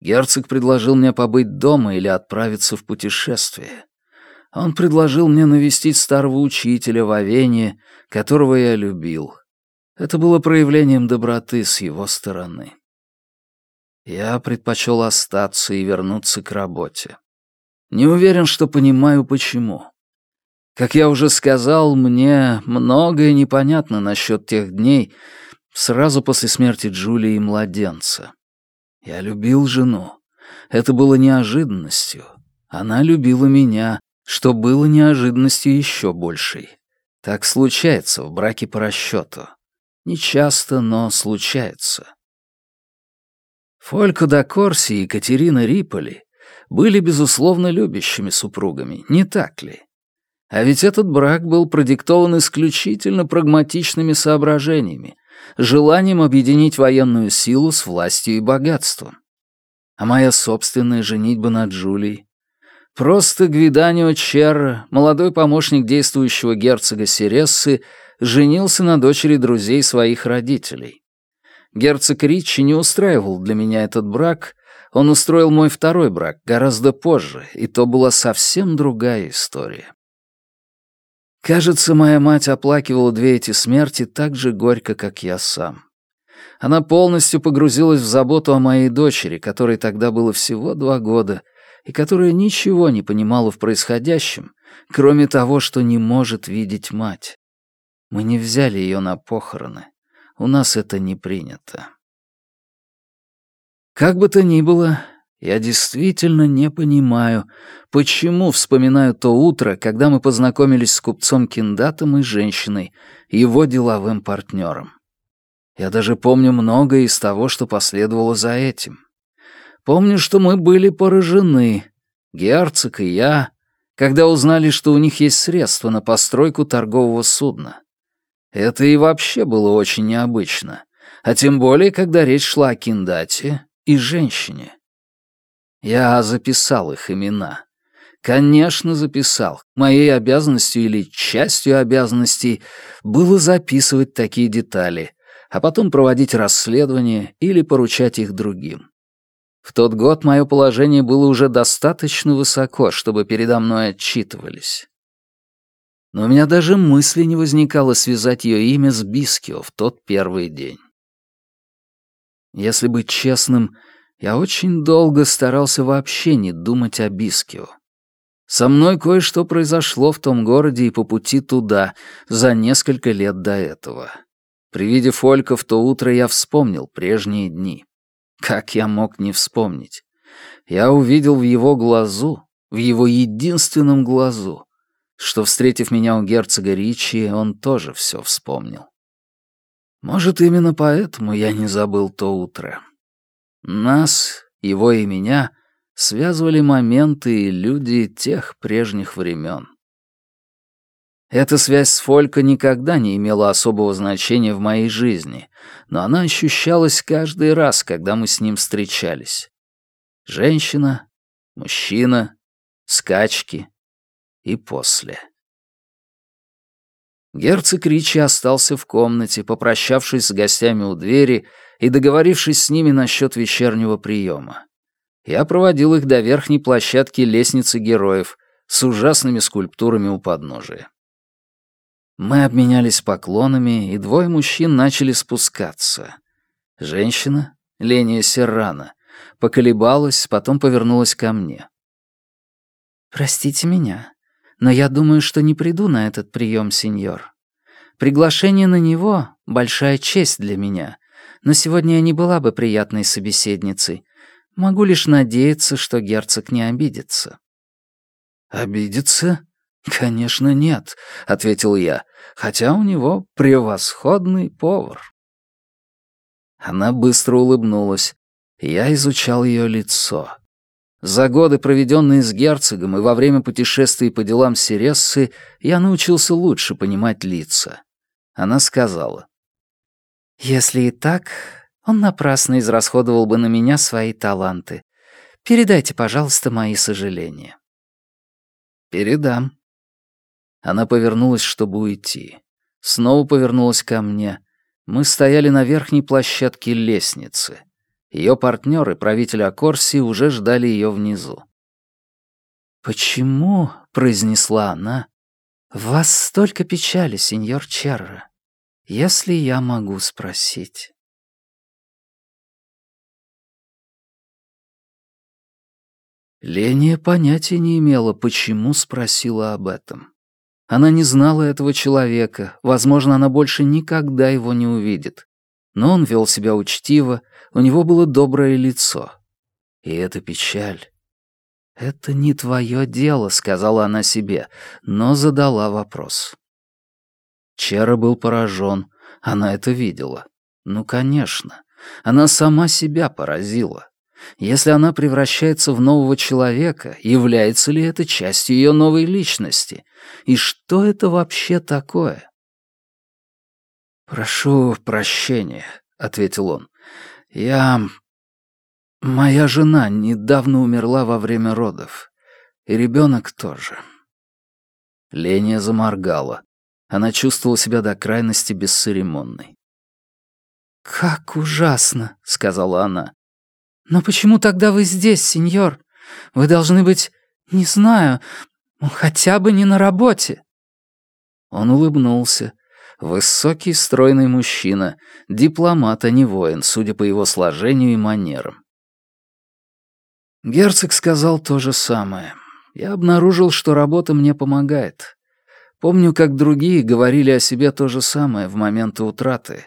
Герцог предложил мне побыть дома или отправиться в путешествие. Он предложил мне навестить старого учителя в Авене, которого я любил. Это было проявлением доброты с его стороны. Я предпочел остаться и вернуться к работе. Не уверен, что понимаю, почему. Как я уже сказал, мне многое непонятно насчет тех дней сразу после смерти Джулии и младенца. Я любил жену. Это было неожиданностью. Она любила меня, что было неожиданностью еще большей. Так случается в браке по расчету. Не часто, но случается. Фолько да Корси и Екатерина Риполи были, безусловно, любящими супругами, не так ли? А ведь этот брак был продиктован исключительно прагматичными соображениями, желанием объединить военную силу с властью и богатством. А моя собственная женитьба на Джулии? Просто Гвиданио Черра, молодой помощник действующего герцога Серессы, женился на дочери друзей своих родителей. Герцог Ричи не устраивал для меня этот брак, он устроил мой второй брак гораздо позже, и то была совсем другая история. Кажется, моя мать оплакивала две эти смерти так же горько, как я сам. Она полностью погрузилась в заботу о моей дочери, которой тогда было всего два года, и которая ничего не понимала в происходящем, кроме того, что не может видеть мать. Мы не взяли ее на похороны. У нас это не принято. Как бы то ни было, я действительно не понимаю, почему вспоминаю то утро, когда мы познакомились с купцом Киндатом и женщиной, его деловым партнером. Я даже помню многое из того, что последовало за этим. Помню, что мы были поражены, герцог и я, когда узнали, что у них есть средства на постройку торгового судна. Это и вообще было очень необычно, а тем более, когда речь шла о Киндате и женщине. Я записал их имена. Конечно, записал. Моей обязанностью или частью обязанностей было записывать такие детали, а потом проводить расследование или поручать их другим. В тот год мое положение было уже достаточно высоко, чтобы передо мной отчитывались но у меня даже мысли не возникало связать ее имя с Бискио в тот первый день. Если быть честным, я очень долго старался вообще не думать о Бискио. Со мной кое-что произошло в том городе и по пути туда, за несколько лет до этого. При виде Фолька в то утро я вспомнил прежние дни. Как я мог не вспомнить? Я увидел в его глазу, в его единственном глазу, что, встретив меня у герцога Ричи, он тоже все вспомнил. Может, именно поэтому я не забыл то утро. Нас, его и меня, связывали моменты и люди тех прежних времен. Эта связь с Фолько никогда не имела особого значения в моей жизни, но она ощущалась каждый раз, когда мы с ним встречались. Женщина, мужчина, скачки и после. Герцог Ричи остался в комнате, попрощавшись с гостями у двери и договорившись с ними насчет вечернего приема. Я проводил их до верхней площадки лестницы героев с ужасными скульптурами у подножия. Мы обменялись поклонами, и двое мужчин начали спускаться. Женщина, Ления Серрана, поколебалась, потом повернулась ко мне. «Простите меня, но я думаю, что не приду на этот прием, сеньор. Приглашение на него — большая честь для меня, но сегодня я не была бы приятной собеседницей. Могу лишь надеяться, что герцог не обидится». «Обидится? Конечно, нет», — ответил я хотя у него превосходный повар. Она быстро улыбнулась. Я изучал ее лицо. За годы, проведенные с герцогом и во время путешествий по делам Сирессы, я научился лучше понимать лица. Она сказала. «Если и так, он напрасно израсходовал бы на меня свои таланты. Передайте, пожалуйста, мои сожаления». «Передам», она повернулась, чтобы уйти. Снова повернулась ко мне. Мы стояли на верхней площадке лестницы. Ее партнеры, правитель Акорсии, уже ждали ее внизу. «Почему?» — произнесла она. «В вас столько печали, сеньор Черра, если я могу спросить». Ления понятия не имела, почему спросила об этом. Она не знала этого человека, возможно, она больше никогда его не увидит. Но он вел себя учтиво, у него было доброе лицо. И это печаль. «Это не твое дело», — сказала она себе, но задала вопрос. Чера был поражен, она это видела. Ну, конечно, она сама себя поразила. Если она превращается в нового человека, является ли это частью ее новой личности? И что это вообще такое? «Прошу прощения», — ответил он. «Я... Моя жена недавно умерла во время родов. И ребенок тоже». Леня заморгала. Она чувствовала себя до крайности бесцеремонной. «Как ужасно», — сказала она. «Но почему тогда вы здесь, сеньор? Вы должны быть, не знаю, хотя бы не на работе». Он улыбнулся. Высокий, стройный мужчина, дипломат, а не воин, судя по его сложению и манерам. Герцог сказал то же самое. Я обнаружил, что работа мне помогает. Помню, как другие говорили о себе то же самое в моменты утраты,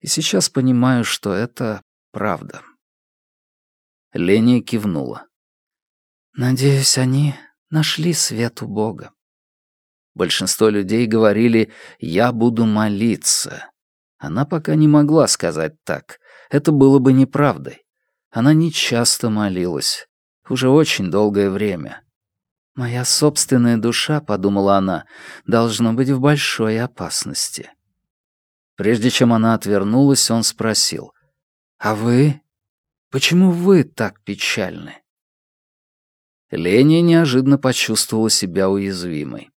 и сейчас понимаю, что это правда. Леня кивнула. «Надеюсь, они нашли свет у Бога». Большинство людей говорили «я буду молиться». Она пока не могла сказать так. Это было бы неправдой. Она не часто молилась. Уже очень долгое время. «Моя собственная душа», — подумала она, — «должно быть в большой опасности». Прежде чем она отвернулась, он спросил. «А вы Почему вы так печальны?» Леня неожиданно почувствовала себя уязвимой.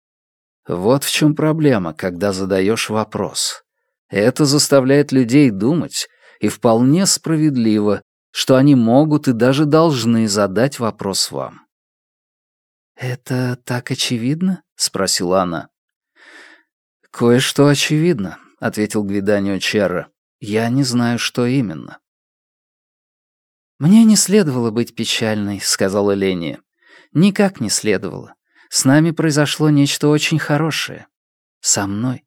Вот в чем проблема, когда задаешь вопрос. Это заставляет людей думать, и вполне справедливо, что они могут и даже должны задать вопрос вам. «Это так очевидно?» — спросила она. «Кое-что очевидно», — ответил Гвиданио Черра. «Я не знаю, что именно». «Мне не следовало быть печальной», — сказала Леня. «Никак не следовало. С нами произошло нечто очень хорошее. Со мной».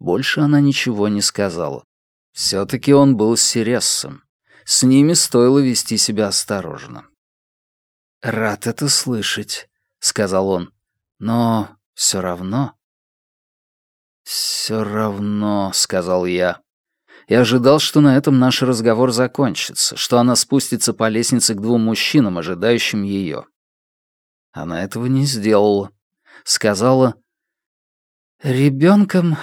Больше она ничего не сказала. все таки он был Сирессом. С ними стоило вести себя осторожно. «Рад это слышать», — сказал он. «Но все равно...» «Все равно», — сказал я. и ожидал, что на этом наш разговор закончится, что она спустится по лестнице к двум мужчинам, ожидающим ее. Она этого не сделала. Сказала, «Ребенком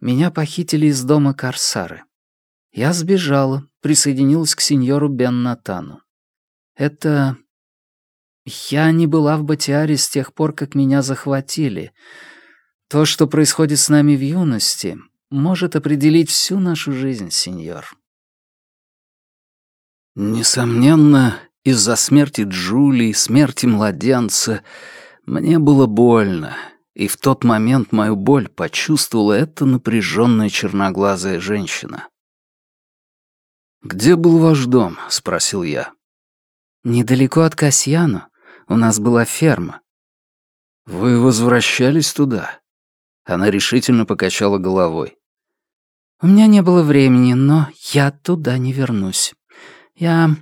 меня похитили из дома Корсары. Я сбежала, присоединилась к сеньору Бен Натану. Это... Я не была в Батиаре с тех пор, как меня захватили. То, что происходит с нами в юности, может определить всю нашу жизнь, сеньор. Несомненно, из-за смерти Джулии, смерти младенца, мне было больно, и в тот момент мою боль почувствовала эта напряженная черноглазая женщина. «Где был ваш дом?» — спросил я. «Недалеко от Касьяну. У нас была ферма». «Вы возвращались туда?» Она решительно покачала головой. «У меня не было времени, но я туда не вернусь. Я...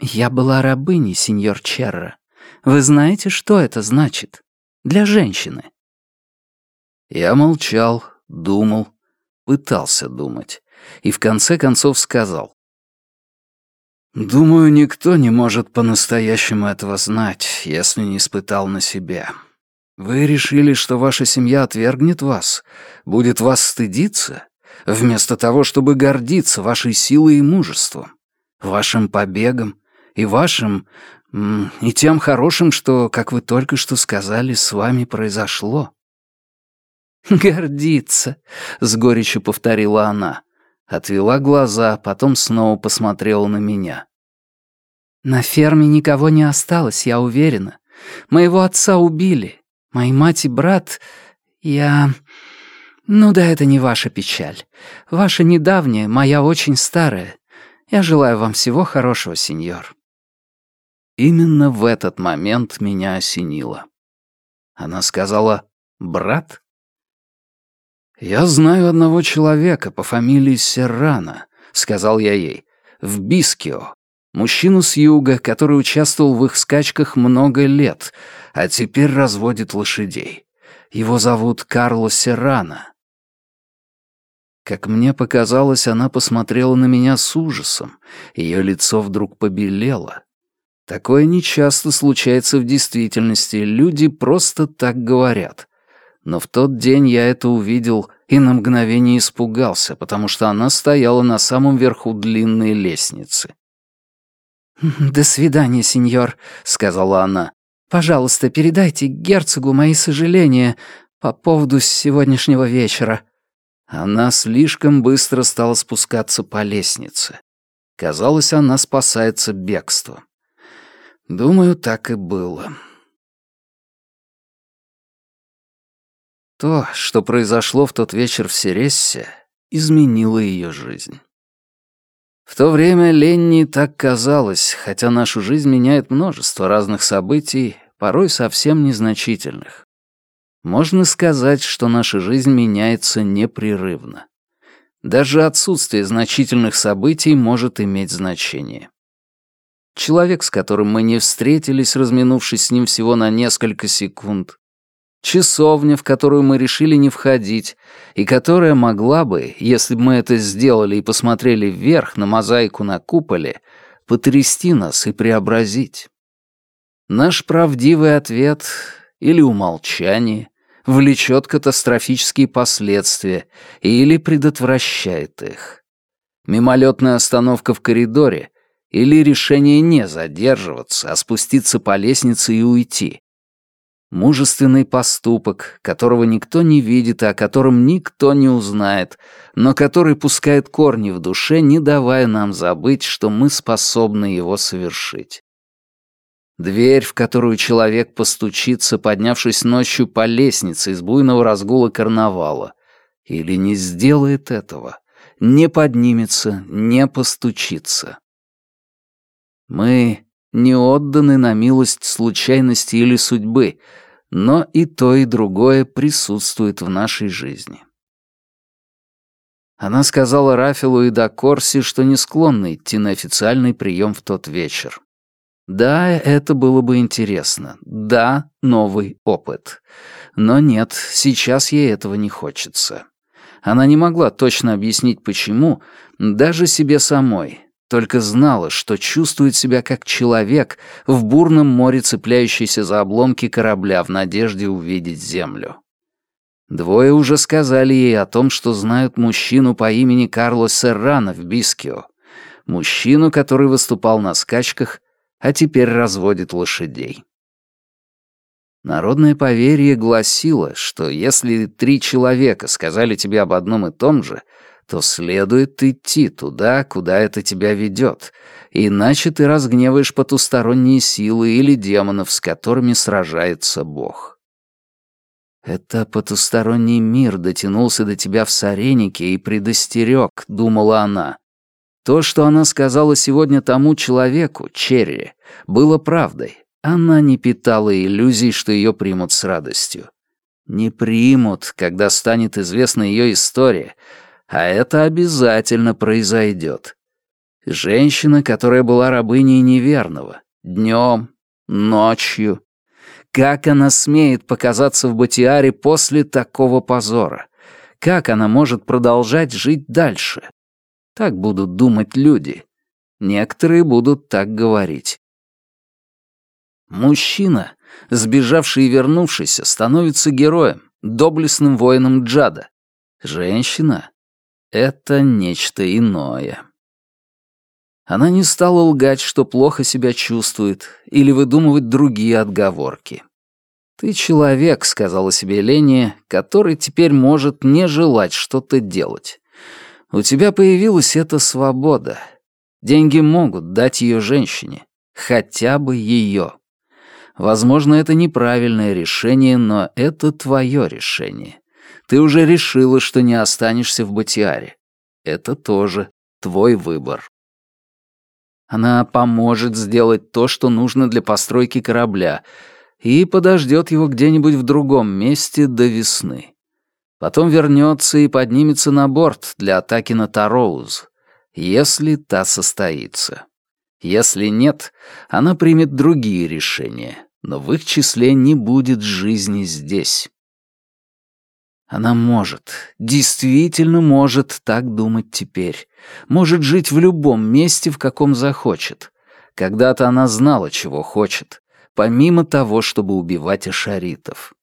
я была рабыней, сеньор Черра. Вы знаете, что это значит? Для женщины». Я молчал, думал, пытался думать, и в конце концов сказал. «Думаю, никто не может по-настоящему этого знать, если не испытал на себе. Вы решили, что ваша семья отвергнет вас, будет вас стыдиться, вместо того, чтобы гордиться вашей силой и мужеством, вашим побегом и вашим... и тем хорошим, что, как вы только что сказали, с вами произошло. «Гордиться», — с горечью повторила она. Отвела глаза, потом снова посмотрела на меня. «На ферме никого не осталось, я уверена. Моего отца убили. Мои мать и брат... Я... Ну да, это не ваша печаль. Ваша недавняя, моя очень старая. Я желаю вам всего хорошего, сеньор». Именно в этот момент меня осенило. Она сказала «брат». «Я знаю одного человека по фамилии Серрано», — сказал я ей, — «в Бискио. Мужчину с юга, который участвовал в их скачках много лет, а теперь разводит лошадей. Его зовут Карло Серрано. Как мне показалось, она посмотрела на меня с ужасом. Ее лицо вдруг побелело. Такое нечасто случается в действительности, люди просто так говорят. Но в тот день я это увидел и на мгновение испугался, потому что она стояла на самом верху длинной лестницы. «До свидания, сеньор», — сказала она. «Пожалуйста, передайте герцогу мои сожаления по поводу сегодняшнего вечера». Она слишком быстро стала спускаться по лестнице. Казалось, она спасается бегством. Думаю, так и было. То, что произошло в тот вечер в Серессе, изменило ее жизнь. В то время Ленни так казалось, хотя нашу жизнь меняет множество разных событий, порой совсем незначительных. Можно сказать, что наша жизнь меняется непрерывно. Даже отсутствие значительных событий может иметь значение. Человек, с которым мы не встретились, разминувшись с ним всего на несколько секунд, часовня, в которую мы решили не входить, и которая могла бы, если бы мы это сделали и посмотрели вверх на мозаику на куполе, потрясти нас и преобразить. Наш правдивый ответ или умолчание влечет катастрофические последствия или предотвращает их. Мимолетная остановка в коридоре или решение не задерживаться, а спуститься по лестнице и уйти Мужественный поступок, которого никто не видит и о котором никто не узнает, но который пускает корни в душе, не давая нам забыть, что мы способны его совершить. Дверь, в которую человек постучится, поднявшись ночью по лестнице из буйного разгула карнавала, или не сделает этого, не поднимется, не постучится. Мы не отданы на милость случайности или судьбы, но и то, и другое присутствует в нашей жизни. Она сказала Рафилу и Дакорси, что не склонна идти на официальный прием в тот вечер. Да, это было бы интересно. Да, новый опыт. Но нет, сейчас ей этого не хочется. Она не могла точно объяснить, почему, даже себе самой, только знала, что чувствует себя как человек в бурном море, цепляющийся за обломки корабля в надежде увидеть землю. Двое уже сказали ей о том, что знают мужчину по имени Карлос Серрано в Бискио, мужчину, который выступал на скачках, а теперь разводит лошадей. Народное поверье гласило, что если три человека сказали тебе об одном и том же — то следует идти туда, куда это тебя ведет, иначе ты разгневаешь потусторонние силы или демонов, с которыми сражается Бог. Это потусторонний мир дотянулся до тебя в Саренике и предостерег, думала она. То, что она сказала сегодня тому человеку, Черри, было правдой. Она не питала иллюзий, что ее примут с радостью. Не примут, когда станет известна ее история, а это обязательно произойдет. Женщина, которая была рабыней неверного, днем, ночью. Как она смеет показаться в Батиаре после такого позора? Как она может продолжать жить дальше? Так будут думать люди. Некоторые будут так говорить. Мужчина, сбежавший и вернувшийся, становится героем, доблестным воином Джада. Женщина это нечто иное. Она не стала лгать, что плохо себя чувствует, или выдумывать другие отговорки. «Ты человек», — сказала себе Леня, «который теперь может не желать что-то делать. У тебя появилась эта свобода. Деньги могут дать ее женщине, хотя бы ее. Возможно, это неправильное решение, но это твое решение. Ты уже решила, что не останешься в Батиаре. Это тоже твой выбор. Она поможет сделать то, что нужно для постройки корабля, и подождет его где-нибудь в другом месте до весны. Потом вернется и поднимется на борт для атаки на Тароуз, если та состоится. Если нет, она примет другие решения, но в их числе не будет жизни здесь. Она может, действительно может так думать теперь. Может жить в любом месте, в каком захочет. Когда-то она знала, чего хочет, помимо того, чтобы убивать ашаритов.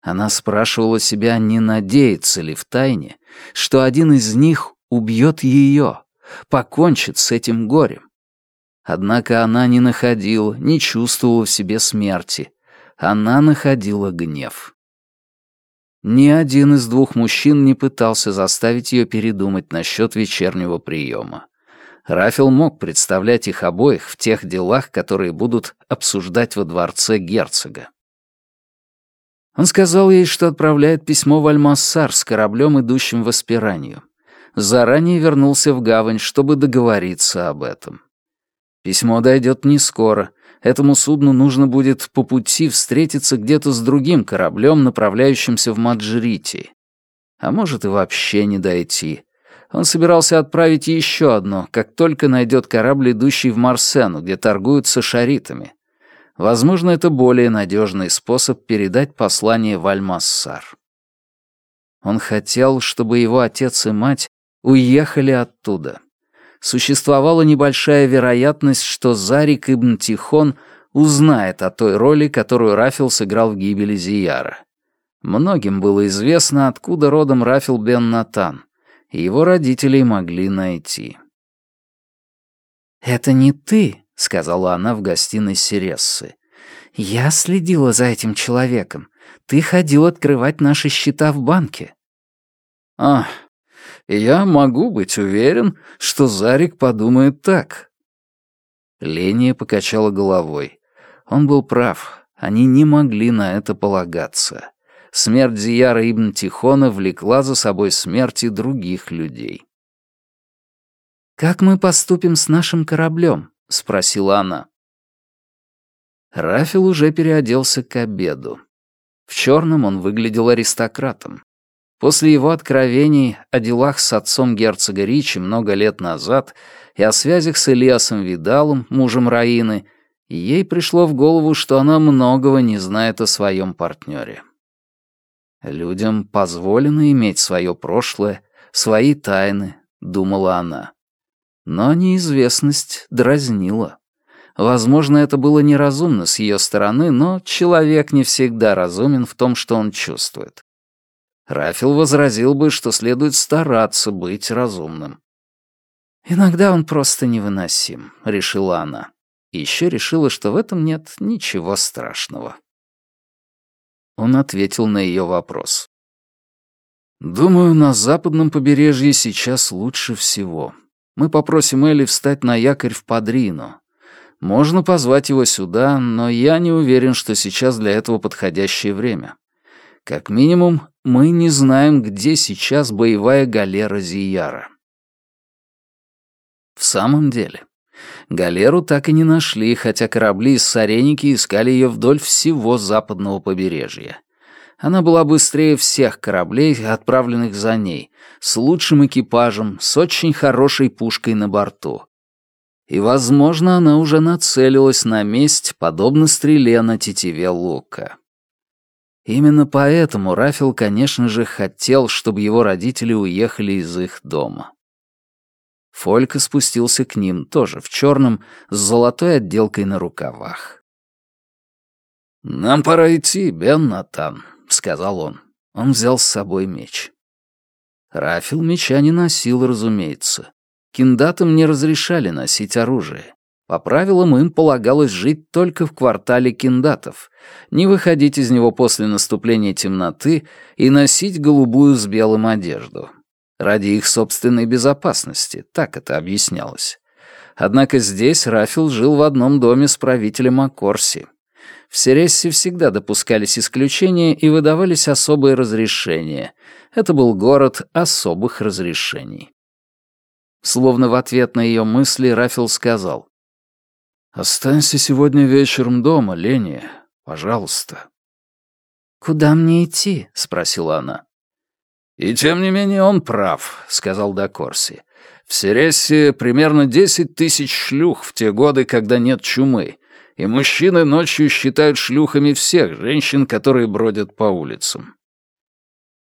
Она спрашивала себя, не надеется ли в тайне, что один из них убьет ее, покончит с этим горем. Однако она не находила, не чувствовала в себе смерти. Она находила гнев. Ни один из двух мужчин не пытался заставить ее передумать насчет вечернего приема. Рафил мог представлять их обоих в тех делах, которые будут обсуждать во дворце герцога. Он сказал ей, что отправляет письмо в Альмассар с кораблем, идущим в Аспиранию. Заранее вернулся в гавань, чтобы договориться об этом. Письмо дойдет не скоро, Этому судну нужно будет по пути встретиться где-то с другим кораблем, направляющимся в Маджрити. А может и вообще не дойти. Он собирался отправить еще одно, как только найдет корабль, идущий в Марсену, где торгуют с шаритами. Возможно, это более надежный способ передать послание в Альмассар. Он хотел, чтобы его отец и мать уехали оттуда существовала небольшая вероятность, что Зарик ибн Тихон узнает о той роли, которую Рафил сыграл в гибели Зияра. Многим было известно, откуда родом Рафил бен Натан, и его родителей могли найти. «Это не ты», — сказала она в гостиной Сирессы. «Я следила за этим человеком. Ты ходил открывать наши счета в банке». «А, я могу быть уверен, что Зарик подумает так». Ления покачала головой. Он был прав, они не могли на это полагаться. Смерть Зияра Ибн Тихона влекла за собой смерти других людей. «Как мы поступим с нашим кораблем?» — спросила она. Рафил уже переоделся к обеду. В черном он выглядел аристократом. После его откровений о делах с отцом герцога Ричи много лет назад и о связях с Элиасом Видалом, мужем Раины, ей пришло в голову, что она многого не знает о своем партнере. Людям позволено иметь свое прошлое, свои тайны, думала она. Но неизвестность дразнила. Возможно, это было неразумно с ее стороны, но человек не всегда разумен в том, что он чувствует. Рафил возразил бы, что следует стараться быть разумным. «Иногда он просто невыносим», — решила она. И еще решила, что в этом нет ничего страшного. Он ответил на ее вопрос. «Думаю, на западном побережье сейчас лучше всего. Мы попросим Элли встать на якорь в Падрино. Можно позвать его сюда, но я не уверен, что сейчас для этого подходящее время. Как минимум, мы не знаем, где сейчас боевая галера Зияра. В самом деле, галеру так и не нашли, хотя корабли из Сареники искали ее вдоль всего западного побережья. Она была быстрее всех кораблей, отправленных за ней, с лучшим экипажем, с очень хорошей пушкой на борту. И, возможно, она уже нацелилась на месть, подобно стреле на тетиве лука. Именно поэтому Рафил, конечно же, хотел, чтобы его родители уехали из их дома. Фолька спустился к ним, тоже в черном, с золотой отделкой на рукавах. «Нам пора идти, Бен Натан», — сказал он. Он взял с собой меч. Рафил меча не носил, разумеется. Киндатам не разрешали носить оружие. По правилам им полагалось жить только в квартале киндатов, не выходить из него после наступления темноты и носить голубую с белым одежду. Ради их собственной безопасности, так это объяснялось. Однако здесь Рафил жил в одном доме с правителем Акорси. В Серессе всегда допускались исключения и выдавались особые разрешения. Это был город особых разрешений. Словно в ответ на ее мысли Рафил сказал. «Останься сегодня вечером дома, Леня, пожалуйста». «Куда мне идти?» — спросила она. «И тем не менее он прав», — сказал Дакорси. «В Серессе примерно десять тысяч шлюх в те годы, когда нет чумы, и мужчины ночью считают шлюхами всех женщин, которые бродят по улицам».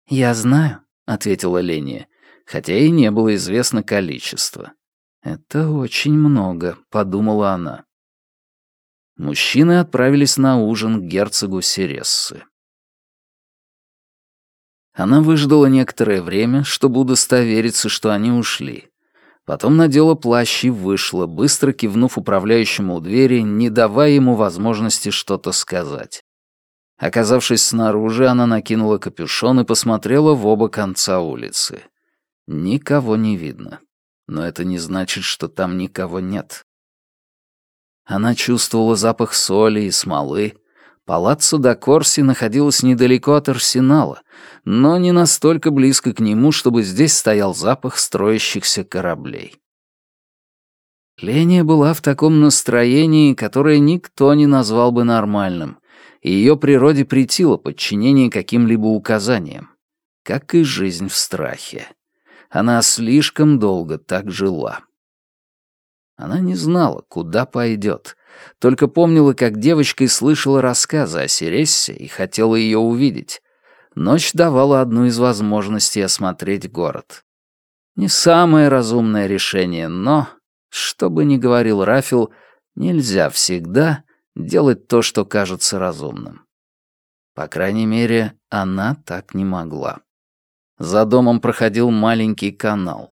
«Я знаю», — ответила Леня, хотя и не было известно количество. «Это очень много», — подумала она. Мужчины отправились на ужин к герцогу Серессы. Она выждала некоторое время, чтобы удостовериться, что они ушли. Потом надела плащ и вышла, быстро кивнув управляющему у двери, не давая ему возможности что-то сказать. Оказавшись снаружи, она накинула капюшон и посмотрела в оба конца улицы. Никого не видно. Но это не значит, что там никого нет. Она чувствовала запах соли и смолы, Палаццо да Корси находилось недалеко от арсенала, но не настолько близко к нему, чтобы здесь стоял запах строящихся кораблей. Ления была в таком настроении, которое никто не назвал бы нормальным, и ее природе претило подчинение каким-либо указаниям, как и жизнь в страхе. Она слишком долго так жила. Она не знала, куда пойдет, только помнила, как девочкой слышала рассказы о Серессе и хотела ее увидеть. Ночь давала одну из возможностей осмотреть город. Не самое разумное решение, но, что бы ни говорил Рафил, нельзя всегда делать то, что кажется разумным. По крайней мере, она так не могла. За домом проходил маленький канал.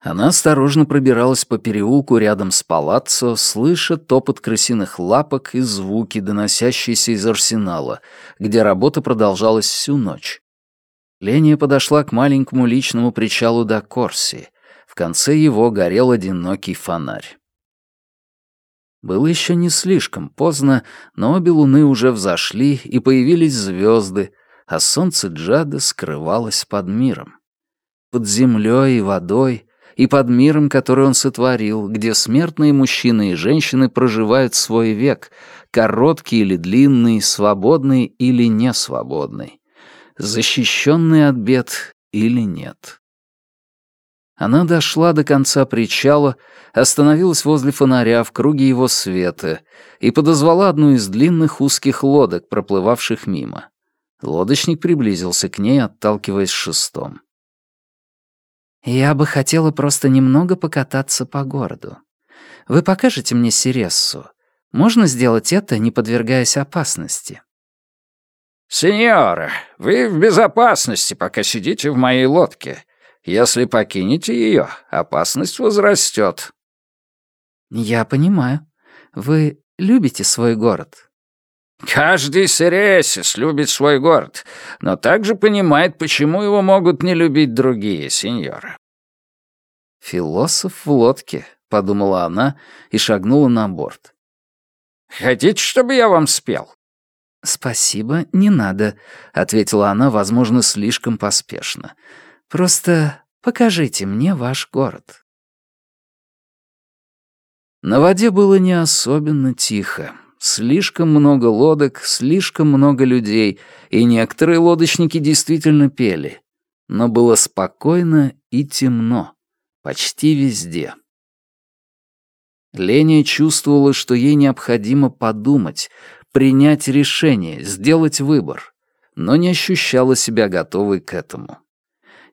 Она осторожно пробиралась по переулку рядом с палаццо, слыша топот крысиных лапок и звуки, доносящиеся из арсенала, где работа продолжалась всю ночь. Ления подошла к маленькому личному причалу до Корси. В конце его горел одинокий фонарь. Было еще не слишком поздно, но обе луны уже взошли, и появились звезды, а солнце Джада скрывалось под миром. Под землей и водой и под миром, который он сотворил, где смертные мужчины и женщины проживают свой век, короткий или длинный, свободный или несвободный, защищенный от бед или нет. Она дошла до конца причала, остановилась возле фонаря в круге его света и подозвала одну из длинных узких лодок, проплывавших мимо. Лодочник приблизился к ней, отталкиваясь шестом. «Я бы хотела просто немного покататься по городу. Вы покажете мне Сирессу? Можно сделать это, не подвергаясь опасности?» «Сеньора, вы в безопасности, пока сидите в моей лодке. Если покинете ее, опасность возрастет». «Я понимаю. Вы любите свой город?» «Каждый сиресис любит свой город, но также понимает, почему его могут не любить другие, сеньора». «Философ в лодке», — подумала она и шагнула на борт. «Хотите, чтобы я вам спел?» «Спасибо, не надо», — ответила она, возможно, слишком поспешно. «Просто покажите мне ваш город». На воде было не особенно тихо. Слишком много лодок, слишком много людей, и некоторые лодочники действительно пели. Но было спокойно и темно. Почти везде. Леня чувствовала, что ей необходимо подумать, принять решение, сделать выбор, но не ощущала себя готовой к этому.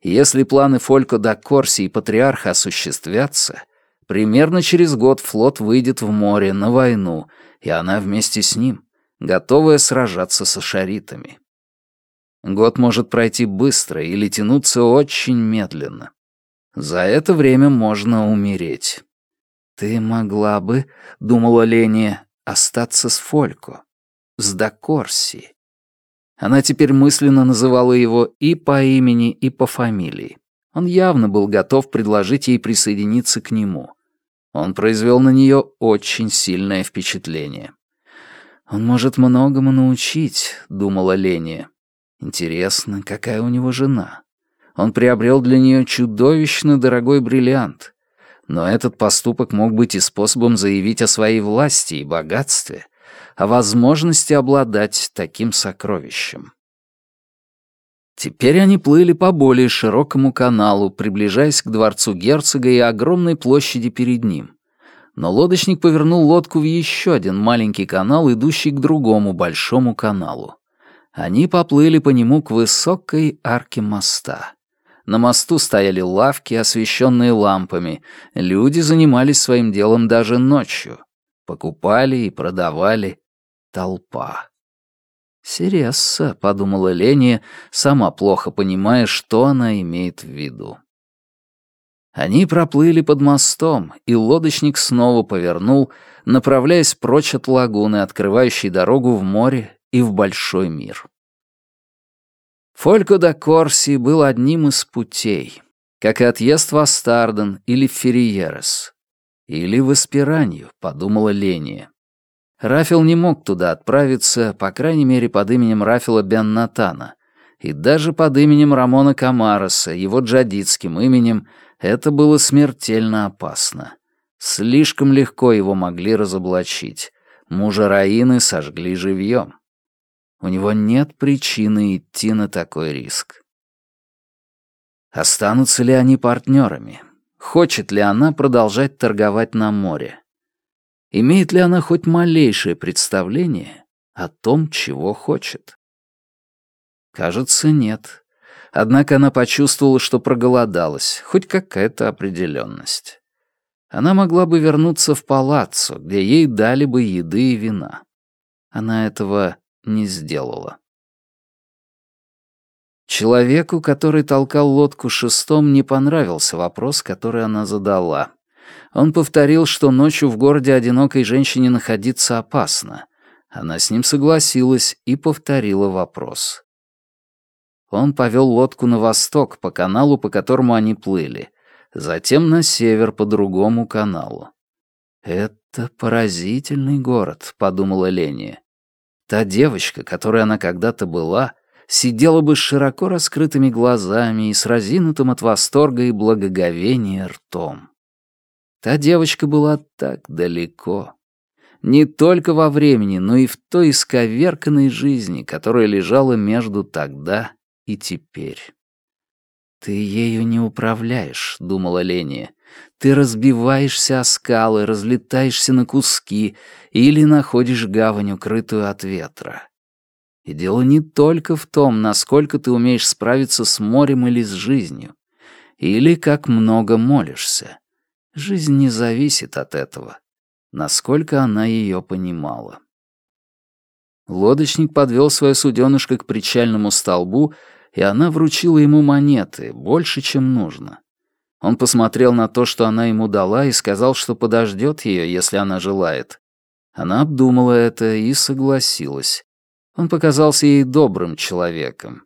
Если планы Фолько да Корси и Патриарха осуществятся, примерно через год флот выйдет в море на войну, и она вместе с ним, готовая сражаться со шаритами. Год может пройти быстро или тянуться очень медленно. За это время можно умереть. «Ты могла бы, — думала Леня, — остаться с Фолько с Дакорси. Она теперь мысленно называла его и по имени, и по фамилии. Он явно был готов предложить ей присоединиться к нему. Он произвел на нее очень сильное впечатление. «Он может многому научить», — думала Леня. «Интересно, какая у него жена?» Он приобрел для нее чудовищно дорогой бриллиант. Но этот поступок мог быть и способом заявить о своей власти и богатстве, о возможности обладать таким сокровищем. Теперь они плыли по более широкому каналу, приближаясь к дворцу герцога и огромной площади перед ним. Но лодочник повернул лодку в еще один маленький канал, идущий к другому большому каналу. Они поплыли по нему к высокой арке моста. На мосту стояли лавки, освещенные лампами. Люди занимались своим делом даже ночью. Покупали и продавали, толпа. «Сересса», — подумала Леня, сама плохо понимая, что она имеет в виду. Они проплыли под мостом, и лодочник снова повернул, направляясь прочь от лагуны, открывающей дорогу в море и в большой мир. Фолько да Корси был одним из путей, как и отъезд в Астарден или в Ферриерес. Или в Эспиранью, подумала Леня. Рафил не мог туда отправиться, по крайней мере, под именем Рафила Бен-Натана. И даже под именем Рамона Камароса, его джадитским именем, это было смертельно опасно. Слишком легко его могли разоблачить. Мужа Раины сожгли живьем. У него нет причины идти на такой риск. Останутся ли они партнерами? Хочет ли она продолжать торговать на море? Имеет ли она хоть малейшее представление о том, чего хочет? Кажется, нет. Однако она почувствовала, что проголодалась, хоть какая-то определенность. Она могла бы вернуться в палаццо, где ей дали бы еды и вина. Она этого не сделала. Человеку, который толкал лодку шестом, не понравился вопрос, который она задала. Он повторил, что ночью в городе одинокой женщине находиться опасно. Она с ним согласилась и повторила вопрос. Он повел лодку на восток, по каналу, по которому они плыли, затем на север, по другому каналу. «Это поразительный город», — подумала Леня. Та девочка, которой она когда-то была, сидела бы с широко раскрытыми глазами и с разинутым от восторга и благоговения ртом. Та девочка была так далеко. Не только во времени, но и в той исковерканной жизни, которая лежала между тогда и теперь. «Ты ею не управляешь», — думала Леня. «Ты разбиваешься о скалы, разлетаешься на куски или находишь гавань, укрытую от ветра. И дело не только в том, насколько ты умеешь справиться с морем или с жизнью, или как много молишься. Жизнь не зависит от этого, насколько она ее понимала. Лодочник подвел свое суденышко к причальному столбу, и она вручила ему монеты, больше, чем нужно. Он посмотрел на то, что она ему дала, и сказал, что подождет ее, если она желает. Она обдумала это и согласилась. Он показался ей добрым человеком.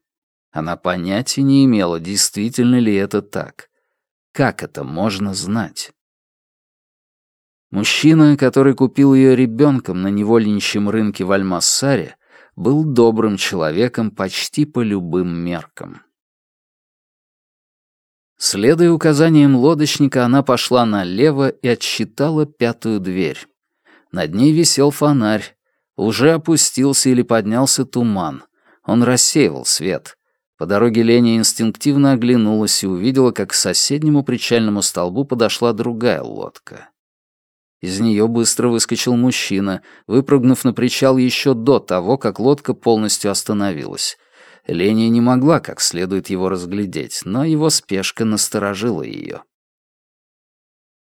Она понятия не имела, действительно ли это так. Как это можно знать? Мужчина, который купил ее ребенком на невольничьем рынке в Альмассаре, был добрым человеком почти по любым меркам. Следуя указаниям лодочника, она пошла налево и отсчитала пятую дверь. Над ней висел фонарь. Уже опустился или поднялся туман. Он рассеивал свет. По дороге Леня инстинктивно оглянулась и увидела, как к соседнему причальному столбу подошла другая лодка. Из нее быстро выскочил мужчина, выпрыгнув на причал еще до того, как лодка полностью остановилась. Леня не могла как следует его разглядеть, но его спешка насторожила ее.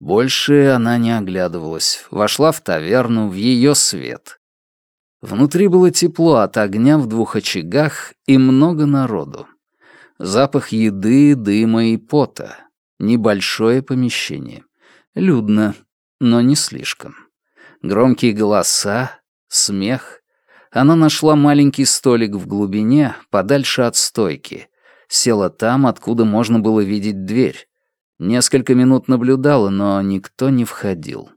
Больше она не оглядывалась, вошла в таверну, в ее свет. Внутри было тепло от огня в двух очагах и много народу. Запах еды, дыма и пота. Небольшое помещение. Людно, но не слишком. Громкие голоса, смех. Она нашла маленький столик в глубине, подальше от стойки. Села там, откуда можно было видеть дверь. Несколько минут наблюдала, но никто не входил.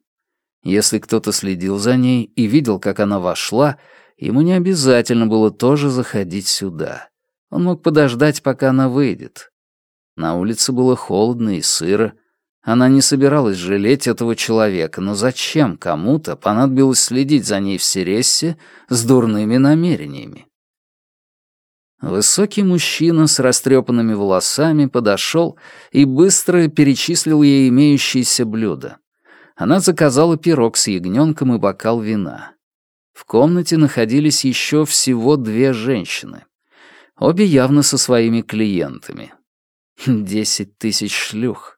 Если кто-то следил за ней и видел, как она вошла, ему не обязательно было тоже заходить сюда. Он мог подождать, пока она выйдет. На улице было холодно и сыро, она не собиралась жалеть этого человека, но зачем кому-то понадобилось следить за ней в Серессе с дурными намерениями? Высокий мужчина с растрепанными волосами подошел и быстро перечислил ей имеющиеся блюда. Она заказала пирог с ягненком и бокал вина. В комнате находились еще всего две женщины. Обе явно со своими клиентами. Десять тысяч шлюх.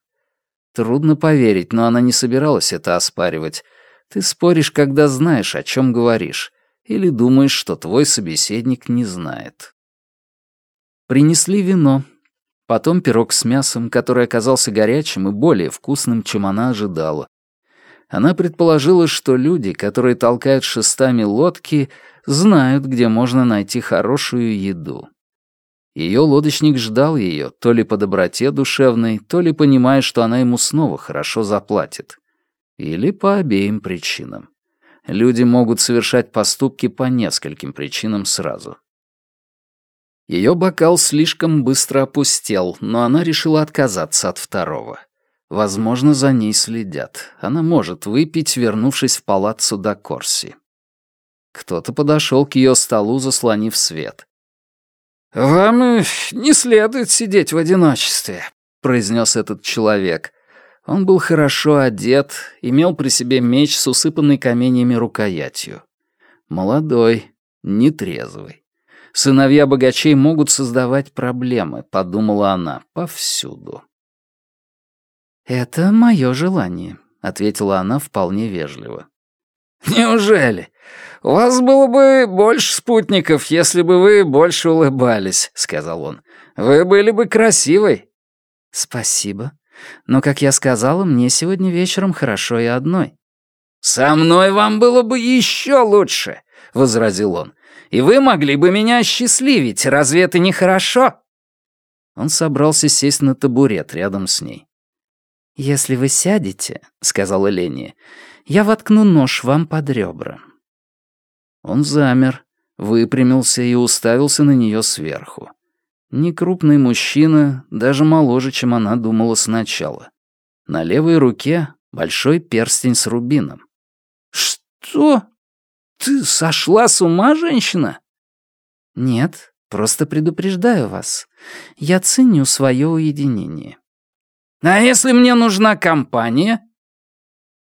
Трудно поверить, но она не собиралась это оспаривать. Ты споришь, когда знаешь, о чем говоришь, или думаешь, что твой собеседник не знает. Принесли вино, потом пирог с мясом, который оказался горячим и более вкусным, чем она ожидала. Она предположила, что люди, которые толкают шестами лодки, знают, где можно найти хорошую еду. Ее лодочник ждал ее, то ли по доброте душевной, то ли понимая, что она ему снова хорошо заплатит. Или по обеим причинам. Люди могут совершать поступки по нескольким причинам сразу. Ее бокал слишком быстро опустел, но она решила отказаться от второго. Возможно, за ней следят. Она может выпить, вернувшись в палаццо до Корси. Кто-то подошел к ее столу, заслонив свет. «Вам э, не следует сидеть в одиночестве», — произнес этот человек. Он был хорошо одет, имел при себе меч с усыпанной каменьями рукоятью. Молодой, нетрезвый. Сыновья богачей могут создавать проблемы, подумала она, повсюду. «Это мое желание», — ответила она вполне вежливо. «Неужели? У вас было бы больше спутников, если бы вы больше улыбались», — сказал он. «Вы были бы красивой». «Спасибо. Но, как я сказала, мне сегодня вечером хорошо и одной». «Со мной вам было бы еще лучше», — возразил он. «И вы могли бы меня счастливить. Разве это не хорошо?» Он собрался сесть на табурет рядом с ней. «Если вы сядете», — сказала Леня, я воткну нож вам под ребра». Он замер, выпрямился и уставился на нее сверху. Некрупный мужчина, даже моложе, чем она думала сначала. На левой руке большой перстень с рубином. «Что? Ты сошла с ума, женщина?» «Нет, просто предупреждаю вас. Я ценю свое уединение». «А если мне нужна компания?»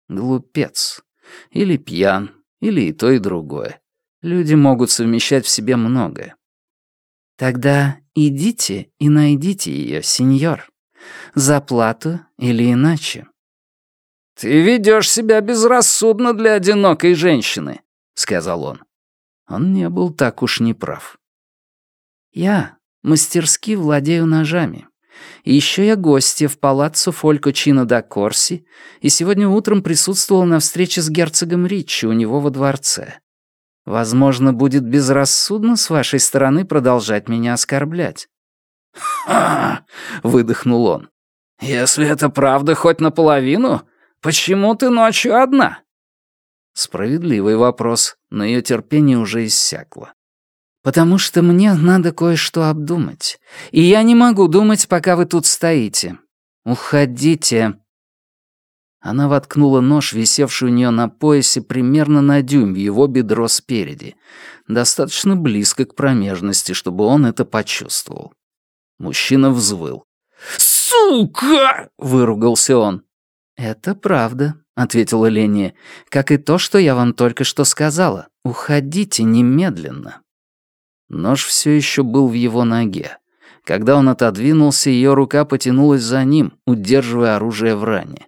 Глупец. Или пьян, или и то, и другое. Люди могут совмещать в себе многое. Тогда идите и найдите ее, сеньор. За плату или иначе. «Ты ведешь себя безрассудно для одинокой женщины», — сказал он. Он не был так уж неправ. «Я мастерски владею ножами. И еще я гостья в палаццо Фолько Чино да Корси, и сегодня утром присутствовала на встрече с герцогом Ричи у него во дворце. Возможно, будет безрассудно с вашей стороны продолжать меня оскорблять». «Ха!» — выдохнул он. «Если это правда хоть наполовину, почему ты ночью одна?» Справедливый вопрос, но ее терпение уже иссякло. «Потому что мне надо кое-что обдумать. И я не могу думать, пока вы тут стоите. Уходите!» Она воткнула нож, висевший у нее на поясе, примерно на дюйм в его бедро спереди, достаточно близко к промежности, чтобы он это почувствовал. Мужчина взвыл. «Сука!» — выругался он. «Это правда», — ответила Леня, «как и то, что я вам только что сказала. Уходите немедленно». Нож все еще был в его ноге. Когда он отодвинулся, ее рука потянулась за ним, удерживая оружие в ране.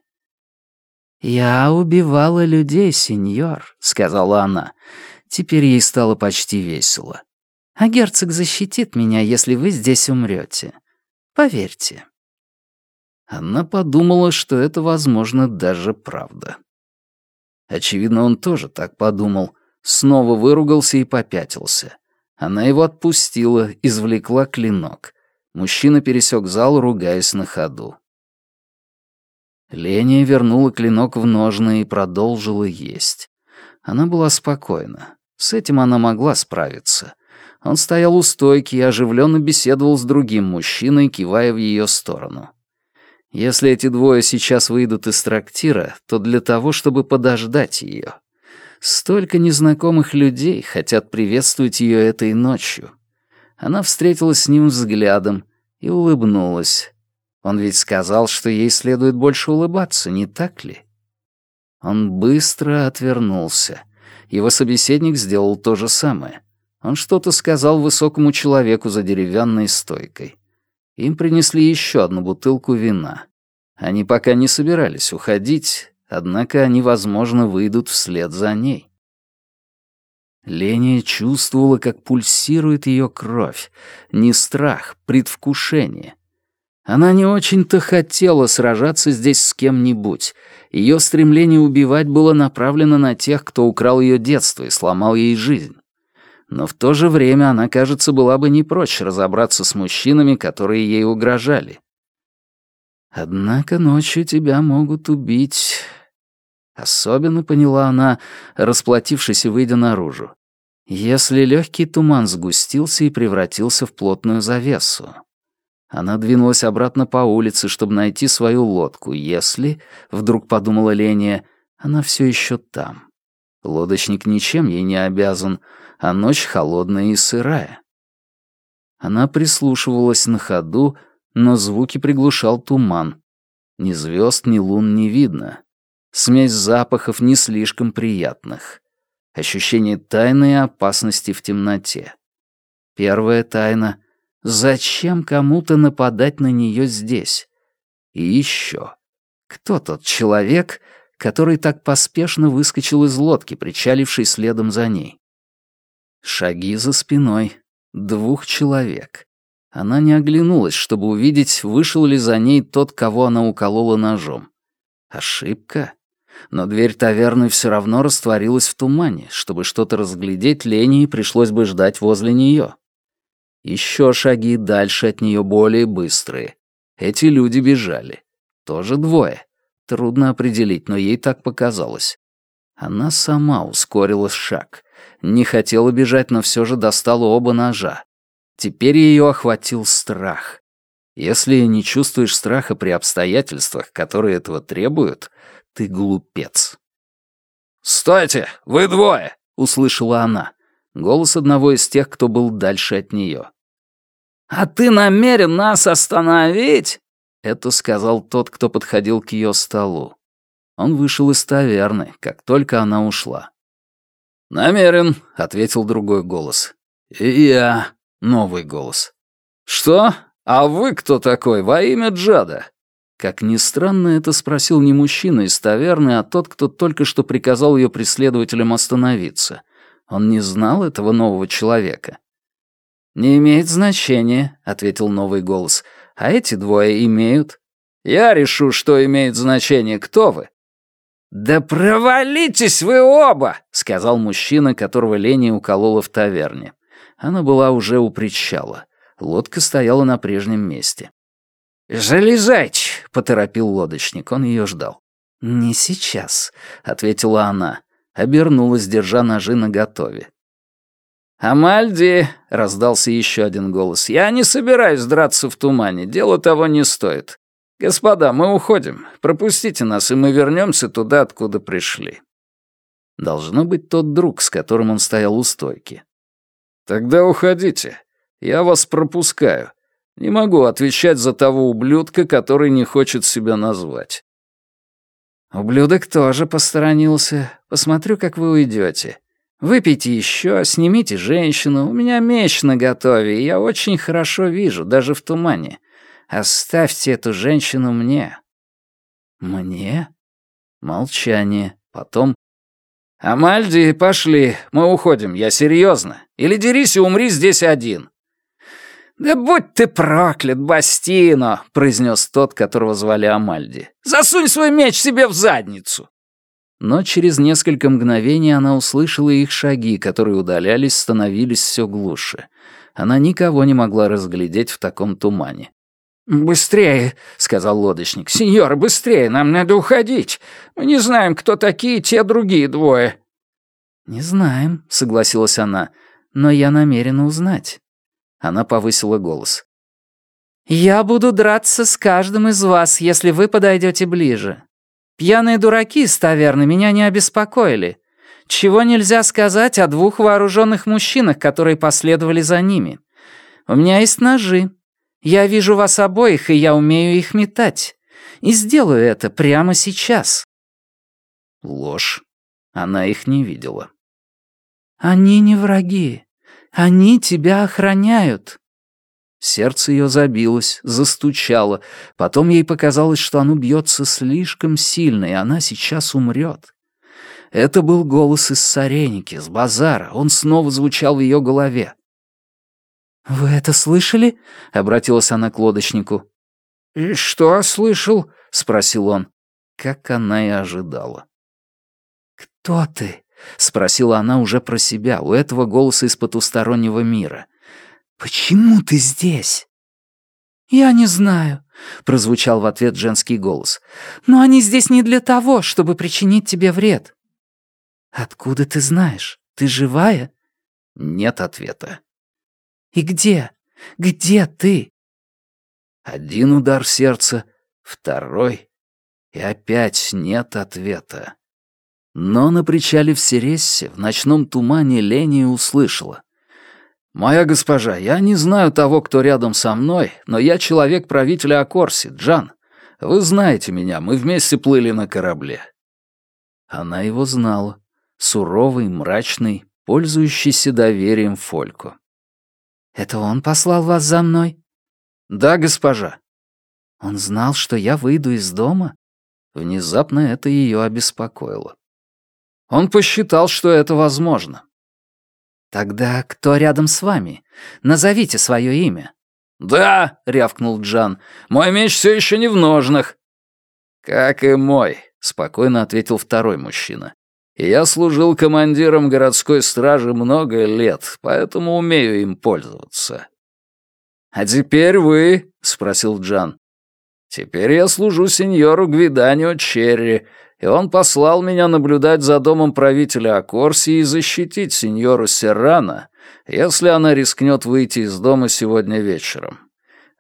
«Я убивала людей, сеньор», — сказала она. Теперь ей стало почти весело. «А герцог защитит меня, если вы здесь умрете. Поверьте». Она подумала, что это, возможно, даже правда. Очевидно, он тоже так подумал. Снова выругался и попятился. Она его отпустила, извлекла клинок. Мужчина пересек зал, ругаясь на ходу. Леня вернула клинок в ножны и продолжила есть. Она была спокойна. С этим она могла справиться. Он стоял у стойки и оживленно беседовал с другим мужчиной, кивая в ее сторону. Если эти двое сейчас выйдут из трактира, то для того, чтобы подождать ее. Столько незнакомых людей хотят приветствовать ее этой ночью. Она встретилась с ним взглядом и улыбнулась. Он ведь сказал, что ей следует больше улыбаться, не так ли? Он быстро отвернулся. Его собеседник сделал то же самое. Он что-то сказал высокому человеку за деревянной стойкой. Им принесли еще одну бутылку вина. Они пока не собирались уходить, однако они, возможно, выйдут вслед за ней. Леня чувствовала, как пульсирует ее кровь. Не страх, предвкушение. Она не очень-то хотела сражаться здесь с кем-нибудь. Ее стремление убивать было направлено на тех, кто украл ее детство и сломал ей жизнь но в то же время она, кажется, была бы не прочь разобраться с мужчинами, которые ей угрожали. Однако ночью тебя могут убить. Особенно поняла она, расплатившись и выйдя наружу. Если легкий туман сгустился и превратился в плотную завесу. Она двинулась обратно по улице, чтобы найти свою лодку, если, вдруг подумала Леня, она все еще там. Лодочник ничем ей не обязан, а ночь холодная и сырая. Она прислушивалась на ходу, но звуки приглушал туман. Ни звезд, ни лун не видно. Смесь запахов не слишком приятных. Ощущение тайны и опасности в темноте. Первая тайна — зачем кому-то нападать на нее здесь? И еще. Кто тот человек, который так поспешно выскочил из лодки, причалившей следом за ней? Шаги за спиной. Двух человек. Она не оглянулась, чтобы увидеть, вышел ли за ней тот, кого она уколола ножом. Ошибка? Но дверь таверны все равно растворилась в тумане. Чтобы что-то разглядеть, Лене пришлось бы ждать возле нее. Еще шаги дальше от нее более быстрые. Эти люди бежали. Тоже двое. Трудно определить, но ей так показалось. Она сама ускорила шаг. Не хотела бежать, но все же достала оба ножа. Теперь ее охватил страх. Если не чувствуешь страха при обстоятельствах, которые этого требуют, ты глупец. «Стойте! Вы двое!» — услышала она. Голос одного из тех, кто был дальше от нее. «А ты намерен нас остановить?» Это сказал тот, кто подходил к ее столу. Он вышел из таверны, как только она ушла. «Намерен», — ответил другой голос. «И я», — новый голос. «Что? А вы кто такой во имя Джада?» Как ни странно, это спросил не мужчина из таверны, а тот, кто только что приказал ее преследователям остановиться. Он не знал этого нового человека. «Не имеет значения», — ответил новый голос. «А эти двое имеют». «Я решу, что имеет значение. Кто вы?» «Да провалитесь вы оба!» — сказал мужчина, которого Леня уколола в таверне. Она была уже у причала. Лодка стояла на прежнем месте. «Залезайте!» — поторопил лодочник, он ее ждал. «Не сейчас», — ответила она. Обернулась, держа ножи наготове. «Амальди!» — раздался еще один голос. «Я не собираюсь драться в тумане, дело того не стоит. Господа, мы уходим. Пропустите нас, и мы вернемся туда, откуда пришли». Должно быть тот друг, с которым он стоял у стойки. «Тогда уходите. Я вас пропускаю. Не могу отвечать за того ублюдка, который не хочет себя назвать». «Ублюдок тоже посторонился. Посмотрю, как вы уйдете. Выпейте еще, снимите женщину. У меня меч наготове, и я очень хорошо вижу, даже в тумане. Оставьте эту женщину мне». «Мне?» Молчание. Потом «Амальди, пошли, мы уходим, я серьезно. Или дерись и умри здесь один». «Да будь ты проклят, Бастино!» — произнес тот, которого звали Амальди. «Засунь свой меч себе в задницу!» Но через несколько мгновений она услышала их шаги, которые удалялись, становились все глуше. Она никого не могла разглядеть в таком тумане. «Быстрее!» — сказал лодочник. «Сеньор, быстрее! Нам надо уходить! Мы не знаем, кто такие те другие двое!» «Не знаем», — согласилась она, — «но я намерена узнать». Она повысила голос. «Я буду драться с каждым из вас, если вы подойдете ближе. Пьяные дураки из таверны меня не обеспокоили. Чего нельзя сказать о двух вооруженных мужчинах, которые последовали за ними. У меня есть ножи, я вижу вас обоих, и я умею их метать. И сделаю это прямо сейчас». Ложь. Она их не видела. «Они не враги. Они тебя охраняют». Сердце ее забилось, застучало. Потом ей показалось, что оно бьется слишком сильно, и она сейчас умрет. Это был голос из Сареники, с базара. Он снова звучал в ее голове. «Вы это слышали?» — обратилась она к лодочнику. «И что слышал?» — спросил он. Как она и ожидала. «Кто ты?» — спросила она уже про себя, у этого голоса из потустороннего мира. «Почему ты здесь?» «Я не знаю», — прозвучал в ответ женский голос. «Но они здесь не для того, чтобы причинить тебе вред». «Откуда ты знаешь? Ты живая?» Нет ответа. И где? Где ты?» Один удар сердца, второй, и опять нет ответа. Но на причале в Серессе, в ночном тумане, Леня услышала. «Моя госпожа, я не знаю того, кто рядом со мной, но я человек правителя Акорси, Джан. Вы знаете меня, мы вместе плыли на корабле». Она его знала. Суровый, мрачный, пользующийся доверием Фолько. «Это он послал вас за мной?» «Да, госпожа». «Он знал, что я выйду из дома?» Внезапно это ее обеспокоило. Он посчитал, что это возможно. «Тогда кто рядом с вами? Назовите свое имя». «Да», — рявкнул Джан, — «мой меч все еще не в ножнах». «Как и мой», — спокойно ответил второй мужчина. Я служил командиром городской стражи много лет, поэтому умею им пользоваться». «А теперь вы?» — спросил Джан. «Теперь я служу сеньору Гвиданио Черри, и он послал меня наблюдать за домом правителя Акорсии и защитить сеньору Серрана, если она рискнет выйти из дома сегодня вечером.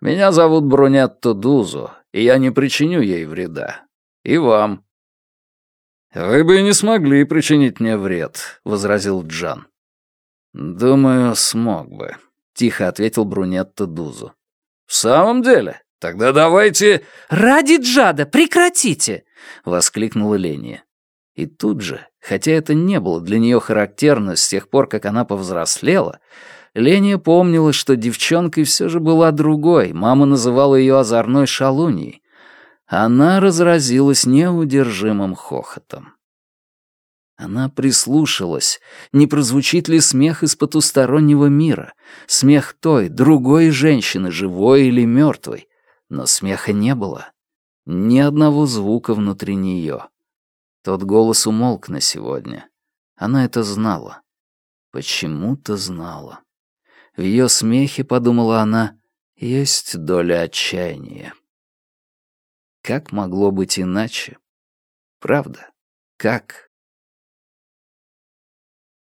Меня зовут Брунетто Дузо, и я не причиню ей вреда. И вам». «Вы бы не смогли причинить мне вред», — возразил Джан. «Думаю, смог бы», — тихо ответил Брунетто Дузу. «В самом деле? Тогда давайте...» «Ради Джада, прекратите!» — воскликнула Леня. И тут же, Хотя это не было для нее характерно с тех пор, как она повзрослела, Леня помнила, что девчонкой все же была другой, мама называла ее озорной шалуньей. Она разразилась неудержимым хохотом. Она прислушалась, не прозвучит ли смех из потустороннего мира, смех той, другой женщины, живой или мертвой. Но смеха не было. Ни одного звука внутри нее. Тот голос умолк на сегодня. Она это знала. Почему-то знала. В ее смехе, подумала она, есть доля отчаяния. Как могло быть иначе? Правда, как?